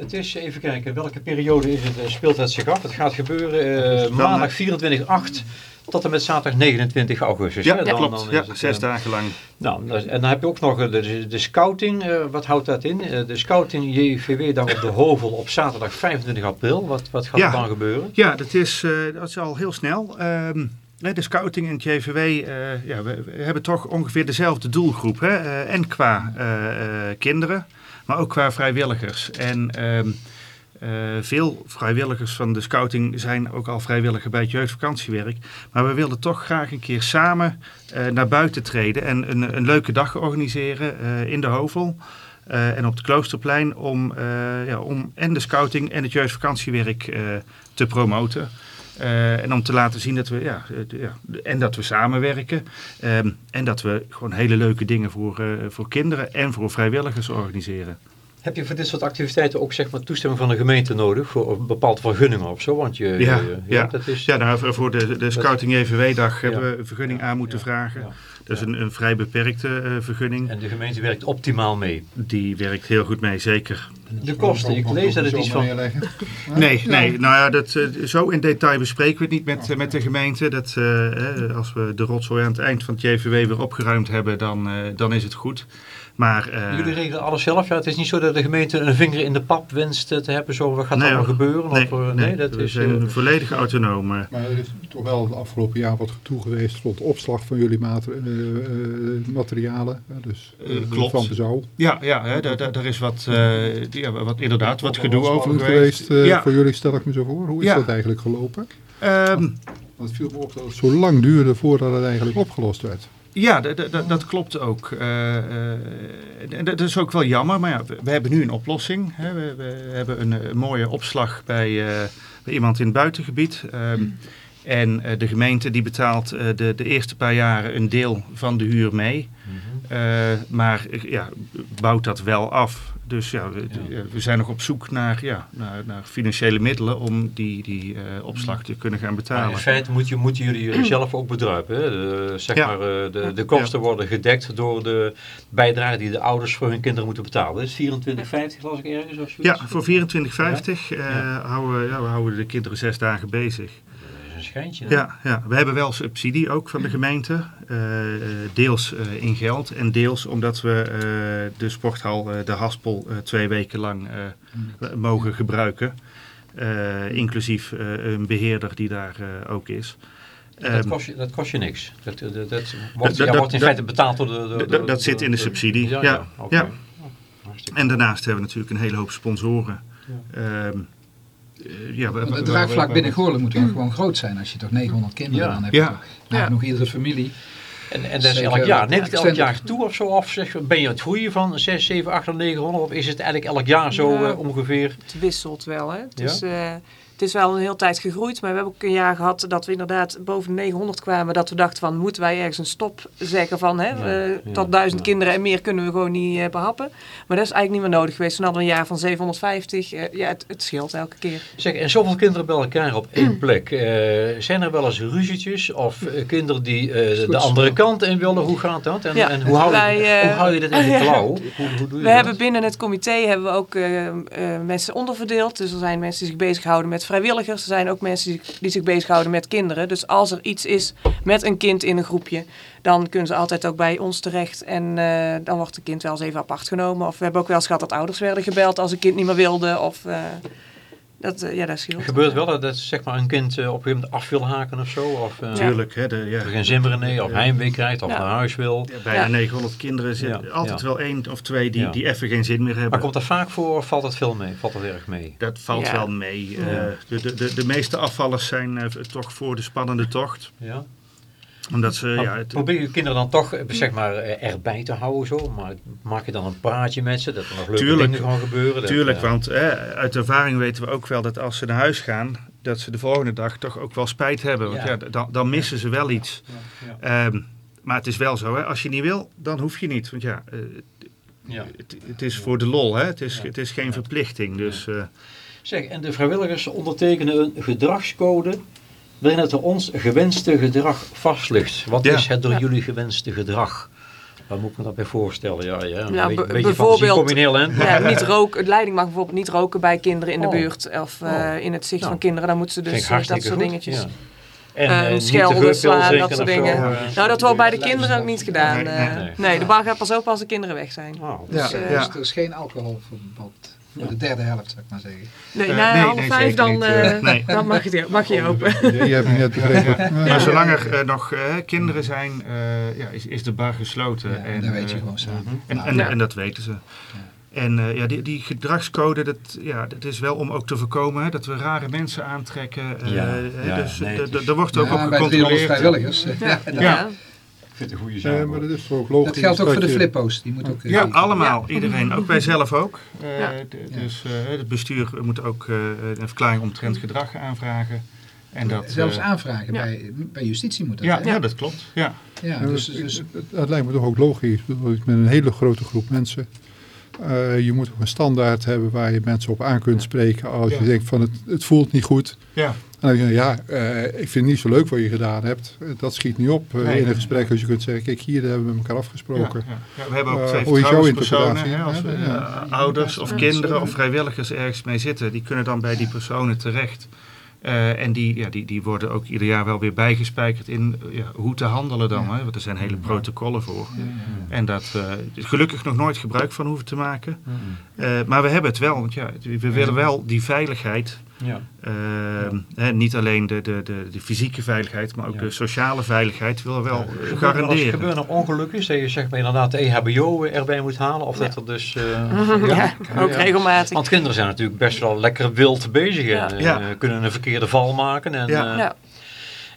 Het is, even kijken, welke periode is het, eh, speelt het zich af? Het gaat gebeuren eh, maandag eh, 24 8 tot en met zaterdag 29 augustus. Ja, hè? Dan- klopt. dan ja, het, zes eh, dagen lang. Nou, en dan heb je ook nog eh, de, de scouting. eh, wat houdt dat in? Eh, de scouting JVW dan op de Hovel op zaterdag 25 april. Wat, wat gaat Ja. er dan gebeuren? Ja, dat is, eh, dat is al heel snel. Ehm, de scouting en het JVW, eh, ja, we, we hebben toch ongeveer dezelfde doelgroep. Hè? eh, en qua eh, eh, kinderen, maar ook qua vrijwilligers. En ehm, eh, veel vrijwilligers van de scouting zijn ook al vrijwilliger bij het jeugdvakantiewerk. Maar we wilden toch graag een keer samen eh, naar buiten treden en een, een leuke dag organiseren eh, in de Hovel. en op het Kloosterplein om, ja, om en de scouting en het jeugdvakantiewerk te promoten. Eh, en om te laten zien dat we, ja, eh, ja, en dat we samenwerken. ehm, en dat we gewoon hele leuke dingen voor, eh, voor kinderen en voor vrijwilligers organiseren. Heb je voor dit soort activiteiten ook zeg maar, toestemming van de gemeente nodig? Voor een bepaalde vergunningen of zo? Want je, Ja, je- ja. dat is... Ja, nou, voor de, de Scouting JVW-dag hebben we een vergunning Ja, aan moeten ja, vragen. Dat is een, een vrij beperkte eh, vergunning. En de gemeente werkt optimaal mee. Die werkt heel goed mee, zeker. De kosten, ik lees dat het iets van... Nee, nee, nou ja, dat, eh, zo in detail bespreken we het niet met, eh, met de gemeente. Dat, als we de rotzooi aan het eind van het JVW weer opgeruimd hebben, dan, eh, dan is het goed. Maar, eh, Jullie regelen alles zelf? Ja, het is niet zo dat de gemeente een vinger in de pap wenst eh, te hebben. Zo, wat gaat Nee, er allemaal gebeuren? nee, of, eh, nee, dat we is... zijn eh, volledig autonoom. eh. Maar er is toch wel het afgelopen jaar wat toe geweest rond opslag van jullie mater- eh, eh, materialen. hè, dus Eh, eh, klopt. Van Bezouw. Ja, ja hè, daar, is wat, eh, ja, wat, inderdaad wat gedoe over geweest. eh, ja, Voor jullie stel ik me zo voor. Hoe is Ja. dat eigenlijk gelopen? ehm, Want het viel me op dat het zo lang duurde voordat het eigenlijk opgelost werd. Ja, dat klopt ook. Eh, eh, dat is ook wel jammer, maar ja, we, hebben nu een oplossing. We, hebben een, eh, mooie opslag bij, iemand in het buitengebied. Ehm, en de gemeente die betaalt de, de eerste paar jaren een deel van de huur mee. mhm. Maar eh, ja, bouwt dat wel af. Dus ja, we, Ja. we zijn nog op zoek naar, ja, naar, naar financiële middelen om die, die eh, opslag te kunnen gaan Maar betalen. in feite moet je, moeten jullie zelf ook bedruipen. Hè? De, zeg Ja. maar, eh, de, de kosten worden gedekt door de bijdrage die de ouders voor hun kinderen moeten betalen. Dat is 24,50 las ik ergens of Ja, voor 24,50 eh, Ja. houden, we houden de kinderen zes dagen bezig. Schijntje. Ja, ja, we hebben wel subsidie ook van de gemeente. eh, eh, deels eh, in geld en deels omdat we de sporthal, de Haspel, twee weken lang eh, mogen gebruiken. Inclusief een beheerder die daar ook is. dat, Ehm, kost je, dat kost je niks. Dat, dat, dat, wordt, ja, wordt in feite betaald door de... de- dat- zit in de subsidie, Ja, ja. Oh, En daarnaast hebben we natuurlijk een hele hoop sponsoren. Ehm, eh, ja, Want het draagvlak binnen Goorlen moet dan gewoon groot zijn als je toch 900 kinderen Ja. dan hebt. Ja. Nou, Ja. nog iedere familie. En, en dat is elk jaar. Neemt het elk jaar toe of zo? Of zeg, ben je het groeien van 6, 7, 8 of 900? Of is het eigenlijk elk jaar zo Ja. eh, ongeveer? Het wisselt wel. Hè? Het, Ja? is, eh, het is wel een hele tijd gegroeid. Maar we hebben ook een jaar gehad dat we inderdaad boven de 900 kwamen. Dat we dachten van moeten wij ergens een stop zeggen van hè, Ja, eh, ja, tot duizend ja. kinderen en meer kunnen we gewoon niet eh, behappen. Maar dat is eigenlijk niet meer nodig geweest. We hadden een jaar van 750. eh, ja, het, het scheelt elke keer. Zeg, en zoveel kinderen bij elkaar op één plek. eh, zijn er wel eens ruzietjes? Of kinderen die eh, de andere kant in willen? Hoe gaat dat? En, Ja, en hoe, hou je, wij, hoe hou je dat in de klauw? Hoe, hoe doe je We dat? hebben binnen het comité hebben we ook eh, eh, mensen onderverdeeld. Dus er zijn mensen die zich bezighouden met vrijwilligers. Er zijn ook mensen die, zich bezighouden met kinderen. Dus als er iets is met een kind in een groepje, dan kunnen ze altijd ook bij ons terecht. En eh, dan wordt het kind wel eens even apart genomen. Of we hebben ook wel eens gehad dat ouders werden gebeld als een kind niet meer wilde. Of uh, dat, uh, ja, dat scheelt. Gebeurt wel dat, dat zeg maar, een kind uh, op een gegeven moment af wil haken of zo? Of uh, Tuurlijk, hè, de, ja. er geen zin meer in nee, of heimwee krijgt of Ja. naar huis wil. Ja, bijna Ja. 900 kinderen zit Ja, altijd ja. wel één of twee die, Ja. die even geen zin meer hebben. Maar komt dat vaak voor of valt dat veel mee? Valt dat erg mee? Dat valt Ja. wel mee. Ja. Eh, de, de, de, de meeste afvallers zijn eh, toch voor de spannende tocht. Ja. Omdat ze, ja, het, probeer je kinderen dan toch eh, zeg maar, eh, erbij te houden zo? Maar maak je dan een praatje met ze? Dat er nog leuke Tuurlijk. dingen gaan gebeuren? Tuurlijk, want eh, uit ervaring weten we ook wel dat als ze naar huis gaan, dat ze de volgende dag toch ook wel spijt hebben. Want Ja. dan, dan missen ze wel iets. Ehm, maar het is wel zo, hè, als je niet wil, dan hoef je niet. Want ja, ja. het, het is voor de lol, hè? Het, is, Ja. het is geen verplichting. Dus Zeg, en de vrijwilligers ondertekenen een gedragscode waarin het door ons gewenste gedrag vast ligt. Wat Ja. is het door Ja. jullie gewenste gedrag? Waar moet ik me dat bij voorstellen? Ja, ja. Een Nou, beetje, be- beetje bijvoorbeeld- maar- Ja, niet roken. De leiding mag bijvoorbeeld niet roken bij kinderen in de Oh. buurt of eh, Oh. in het zicht Nou, van kinderen. Dan moeten ze dus eh, dat soort goed, dingetjes. ja. En Eh, niet te schelden, slaan, dat soort zo, dingen. Nou, dat wordt bij de kinderen ook niet gedaan. Nee, nee. nee, de bar gaat pas open als de kinderen weg zijn. Oh, Dus, Ja, eh, ja. dus er is geen alcoholverbod. Voor de derde helft, zou ik maar zeggen. Nee, Eh, na nee, half nee, vijf dan, niet, eh, eh, nee. dan mag je, mag je open. Die heb ik net begrepen. Ja. Maar zolang er eh, nog kinderen zijn, eh, ja, is, is de bar gesloten. Ja, en dan weet je gewoon samen. En, Nou, en, Ja. en dat weten ze. En eh, ja, die, die gedragscode, dat, ja, dat is wel om ook te voorkomen hè, dat we rare mensen aantrekken. eh, Ja, hè, ja, dus nee, er wordt ook ja, op bij 300 gecontroleerd. vrijwilligers. eh, Ja, vind het een goede zaak. maar hoor. dat is toch ook logisch. Dat geldt ook voor de flippo's. Die moet ook, eh, Ja, allemaal, iedereen. Ook wij zelf ook. Eh, Ja. Dus eh, het bestuur moet ook eh, een verklaring omtrent gedrag aanvragen. En dat, Zelfs aanvragen. ja. Bij, bij justitie moet dat. ja, ja, dat klopt. Ja. ja Ja, dus, dat- dus, het, het lijkt me toch ook logisch. Met een hele grote groep mensen. Eh, je moet ook een standaard hebben waar je mensen op aan kunt spreken. Als Ja. je denkt van het, het voelt niet goed. Ja. En dan denk je, ja, eh, ik vind het niet zo leuk wat je gedaan hebt. Eh, Dat schiet niet op eh, Nee. in een gesprek. Als je kunt zeggen, kijk hier, daar hebben we met elkaar afgesproken. Ja, ja. Ja, we hebben ook twee vertrouwenspersonen. als we, Ja, ja. ouders of Ja. kinderen of vrijwilligers ergens mee zitten. Die kunnen dan bij die personen terecht. Eh, en die, ja, die, die worden ook ieder jaar wel weer bijgespijkerd in ja, hoe te handelen dan. Hè? Want er zijn hele protocollen voor. En dat eh, is gelukkig nog nooit gebruik van hoeven te maken. Eh, maar we hebben het wel. Want ja, we willen wel die veiligheid. Ja. eh, hè, niet alleen de, de, de, de fysieke veiligheid, maar ook Ja. de sociale veiligheid willen we wel eh, Gebeuren er- Als garanderen. gebeuren er ongelukken, dat je zeg maar inderdaad de EHBO erbij moet halen? Of dat er dus... eh, Ja, ook Ja. regelmatig. Want kinderen zijn natuurlijk best wel lekker wild bezig en Ja. eh, Ja. kunnen een verkeerde val maken. En, Ja.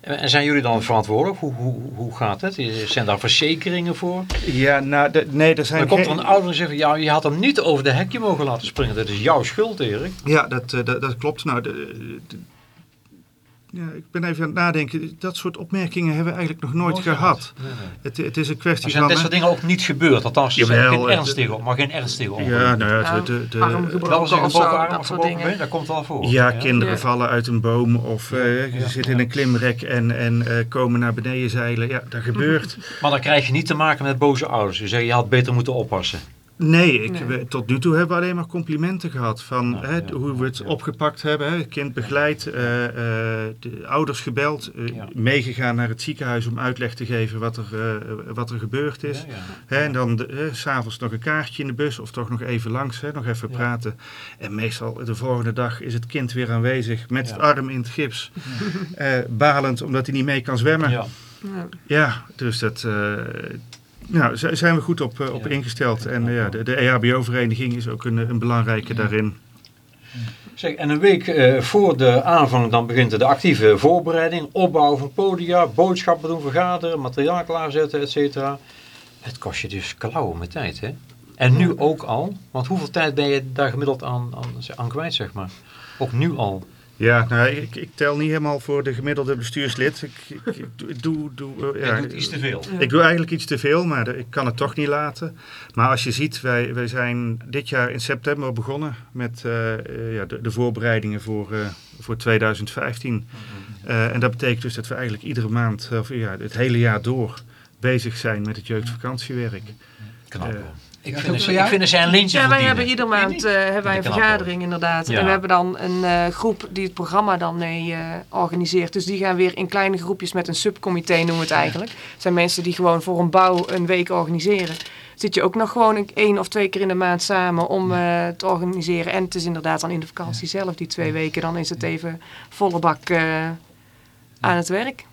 En zijn jullie dan verantwoordelijk? Hoe, hoe, hoe gaat het? Zijn daar verzekeringen voor? Ja, nou, de- nee, er zijn Dan komt er een ouder en zegt, ja, je had hem niet over de hekje mogen laten springen. Dat is jouw schuld, Erik. Ja, dat, eh, dat, dat klopt. Nou, de, de- ja, ik ben even aan het nadenken. Dat soort opmerkingen hebben we eigenlijk nog nooit gehad. Het, het is een kwestie van... dit soort dingen ook niet gebeurd? Althans, je Jawel, geen ernstige, maar geen ernstige ongeluk. ja, nou ja, de, de, arm de, Wel een arm dat soort dingen. been, dat komt wel voor. ja, kinderen Ja. vallen uit een boom of eh, Ja. ze zitten in een klimrek en, en eh, komen naar beneden zeilen. Ja, dat gebeurt. Maar dan krijg je niet te maken met boze ouders. Je zegt, je had beter moeten oppassen. Nee, ik, Nee. we- tot nu toe hebben we alleen maar complimenten gehad van Nou, hè, ja, hoe we het ja. opgepakt hebben. Hè, kind begeleid, eh, eh, de ouders gebeld, eh, Ja. meegegaan naar het ziekenhuis om uitleg te geven wat er, wat er gebeurd is. Ja, ja. Hè, en dan s'avonds nog een kaartje in de bus of toch nog even langs, hè, nog even Ja. praten. En meestal de volgende dag is het kind weer aanwezig met Ja. het arm in het gips. eh, balend omdat hij niet mee kan zwemmen. Ja, Ja. Ja. dus dat... nou, zijn we goed op, eh, op ingesteld. En Ja. eh, ja, de, de EHBO-vereniging is ook een, een belangrijke daarin. Zeg, en een week eh, voor de aanvang dan begint de actieve voorbereiding, opbouw van podia, boodschappen doen, vergaderen, materiaal klaarzetten, et cetera. Het kost je dus klauwen met tijd, hè? En nu ook al, want hoeveel tijd ben je daar gemiddeld aan, aan, aan kwijt, zeg maar? Ook nu al. Ja, nou, ik, ik tel niet helemaal voor de gemiddelde bestuurslid. Ik, ik, ik doe, doe, eh, ja, Je doet iets te veel. Ik doe eigenlijk iets te veel, maar ik kan het toch niet laten. Maar als je ziet, wij, wij zijn dit jaar in september begonnen met eh, eh, ja, de, de voorbereidingen voor, voor 2015. Eh, en dat betekent dus dat we eigenlijk iedere maand, of ja, het hele jaar door, bezig zijn met het jeugdvakantiewerk. Knap. Hoor. Ik, ja, vind het, ik vind het zijn lintje Ja, wij verdienen. hebben ieder maand eh, hebben wij een vergadering inderdaad. Ja. En we hebben dan een eh, groep die het programma dan mee eh, organiseert. Dus die gaan weer in kleine groepjes met een subcomité noemen we het eigenlijk. Het zijn mensen die gewoon voor een bouw een week organiseren. Zit je ook nog gewoon een- één of twee keer in de maand samen om eh, te organiseren. En het is inderdaad dan in de vakantie zelf, die twee weken. Dan is het even volle bak eh, aan het werk.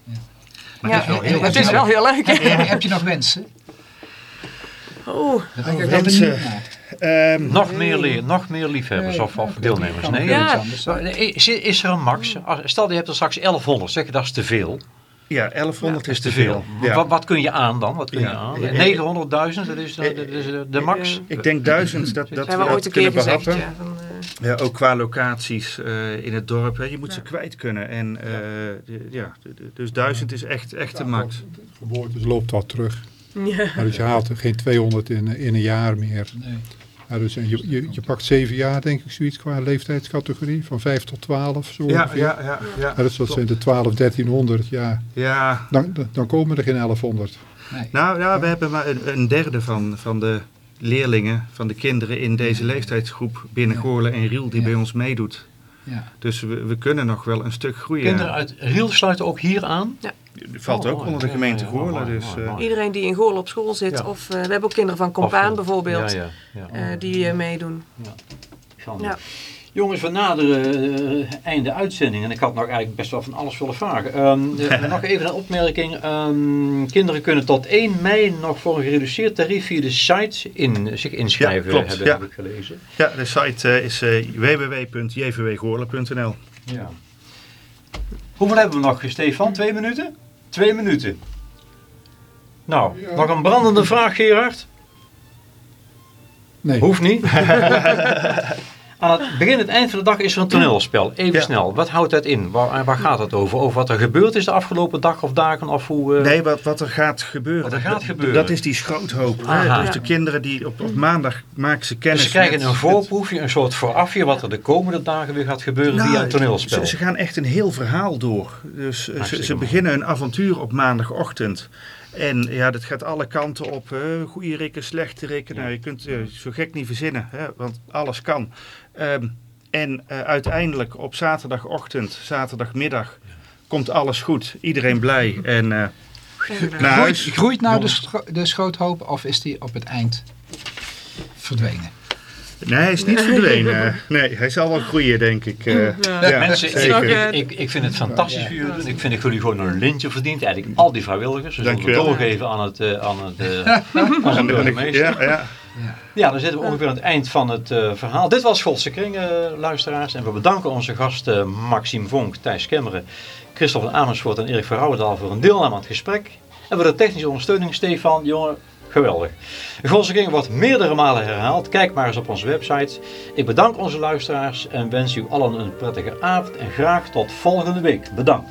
Maar Ja, het is wel heel het is wel heel leuk. Heb je nog wensen? Oh. Ehm, Nog meer, leer, nog meer liefhebbers Nee, of, of deelnemers? Nee, ook Ja. Is, is er een max? Als- Stel je hebt er straks 1100, zeg je dat is te veel. ja, 1100 Dat is te veel. Ja. Wat, wat kun je aan dan? Wat kun je Ja. aan? Ja. 900.000, dat is de, de, de, de max. Ik denk duizend dat, dat we hebben we ooit dat een keer kunnen gezegd. behappen. Ja, van, eh, Ja, ook qua locaties eh, in het dorp. Hè. Je moet ze kwijt kunnen. En eh, de- ja, dus duizend is echt, echt de max. Geboortes loopt dat terug. Ja. Maar dus je haalt er geen 200 in, in een jaar meer. Nee. Ja, dus je, je, je pakt zeven jaar, denk ik, zoiets qua leeftijdscategorie. Van 5 tot 12, zo Ja, ongeveer. ja, ja. ja. Ja, dus dat zijn de 12, 1300. Ja, Ja, dan, dan- komen er geen 1100. Nee. nou ja, we hebben maar een, een derde van, van de leerlingen, van de kinderen in deze leeftijdsgroep binnen Ja. Goorlen en Riel die Ja. bij ons meedoet. Ja. Dus we, we kunnen nog wel een stuk groeien. Kinderen uit Riel sluiten ook hier aan. Valt Oh, ook mooi. onder de Ja, gemeente ja, ja, Goorlen. Dus, eh. Iedereen die in Goorlen op school zit. Ja. Of eh, we hebben ook kinderen van Compaan bijvoorbeeld. Ja, ja, ja. eh, die meedoen. Ja. Jongens, we naderen eh, einde uitzending en ik had nog eigenlijk best wel van alles willen vragen. Ehm, eh, nog even een opmerking. Ehm, kinderen kunnen tot 1 mei nog voor een gereduceerd tarief via de site in, zich inschrijven, Ja, klopt, hebben, ja. heb ik gelezen. ja, de site eh, is eh, www.jvwgoorlen.nl Ja. Hoeveel hebben we nog, Stefan? Twee minuten? Twee minuten. Nou, nog een brandende vraag, Gerard? Nee, Hoeft niet. Aan het begin en het eind van de dag is er een toneelspel. Even Ja. snel. Wat houdt dat in? Waar, waar gaat het over? Over wat er gebeurd is de afgelopen dag of dagen? Of hoe, eh, Nee, wat, wat er gaat gebeuren. Wat er gaat dat, gebeuren. Dat is die schroothoop. hè. Dus de kinderen die op, op maandag maken ze kennis dus ze krijgen met- een voorproefje, een soort voorafje wat er de komende dagen weer gaat gebeuren Nou, via een toneelspel. Ze, ze gaan echt een heel verhaal door. Dus eh, ze, beginnen een avontuur op maandagochtend. En ja, dat gaat alle kanten op. hè. Goede rikken, slechte rikken. Nou, je kunt eh, zo gek niet verzinnen, hè, want alles kan. Ehm, en eh, uiteindelijk op zaterdagochtend, zaterdagmiddag, komt alles goed. Iedereen blij. En eh, naar Groeit, huis. groeit nou de, scho- de schroothoop of is die op het eind verdwenen? Nee, hij is niet verdwenen. Nee, hij zal wel groeien, denk ik. eh. ja, Mensen, ik, ik, ik vind het fantastisch voor jullie doen. Ik vind dat jullie gewoon een lintje verdient. Eigenlijk al die vrijwilligers. Ze zullen het Dankjewel. doorgeven aan het, eh, aan het eh, aan zijn burgemeester. Ja, ja. Ja, dan zitten we ongeveer aan het eind van het eh, verhaal. Dit was Godse Kring, eh, luisteraars. En we bedanken onze gasten Maxime Vonk, Thijs Kemmeren, Christophe van Amersfoort en Erik van Rouwendaal voor een deelname aan het gesprek. En voor de technische ondersteuning, Stefan, jongen, geweldig. Godse Kring wordt meerdere malen herhaald. Kijk maar eens op onze website. Ik bedank onze luisteraars en wens u allen een prettige avond. En graag tot volgende week. Bedankt.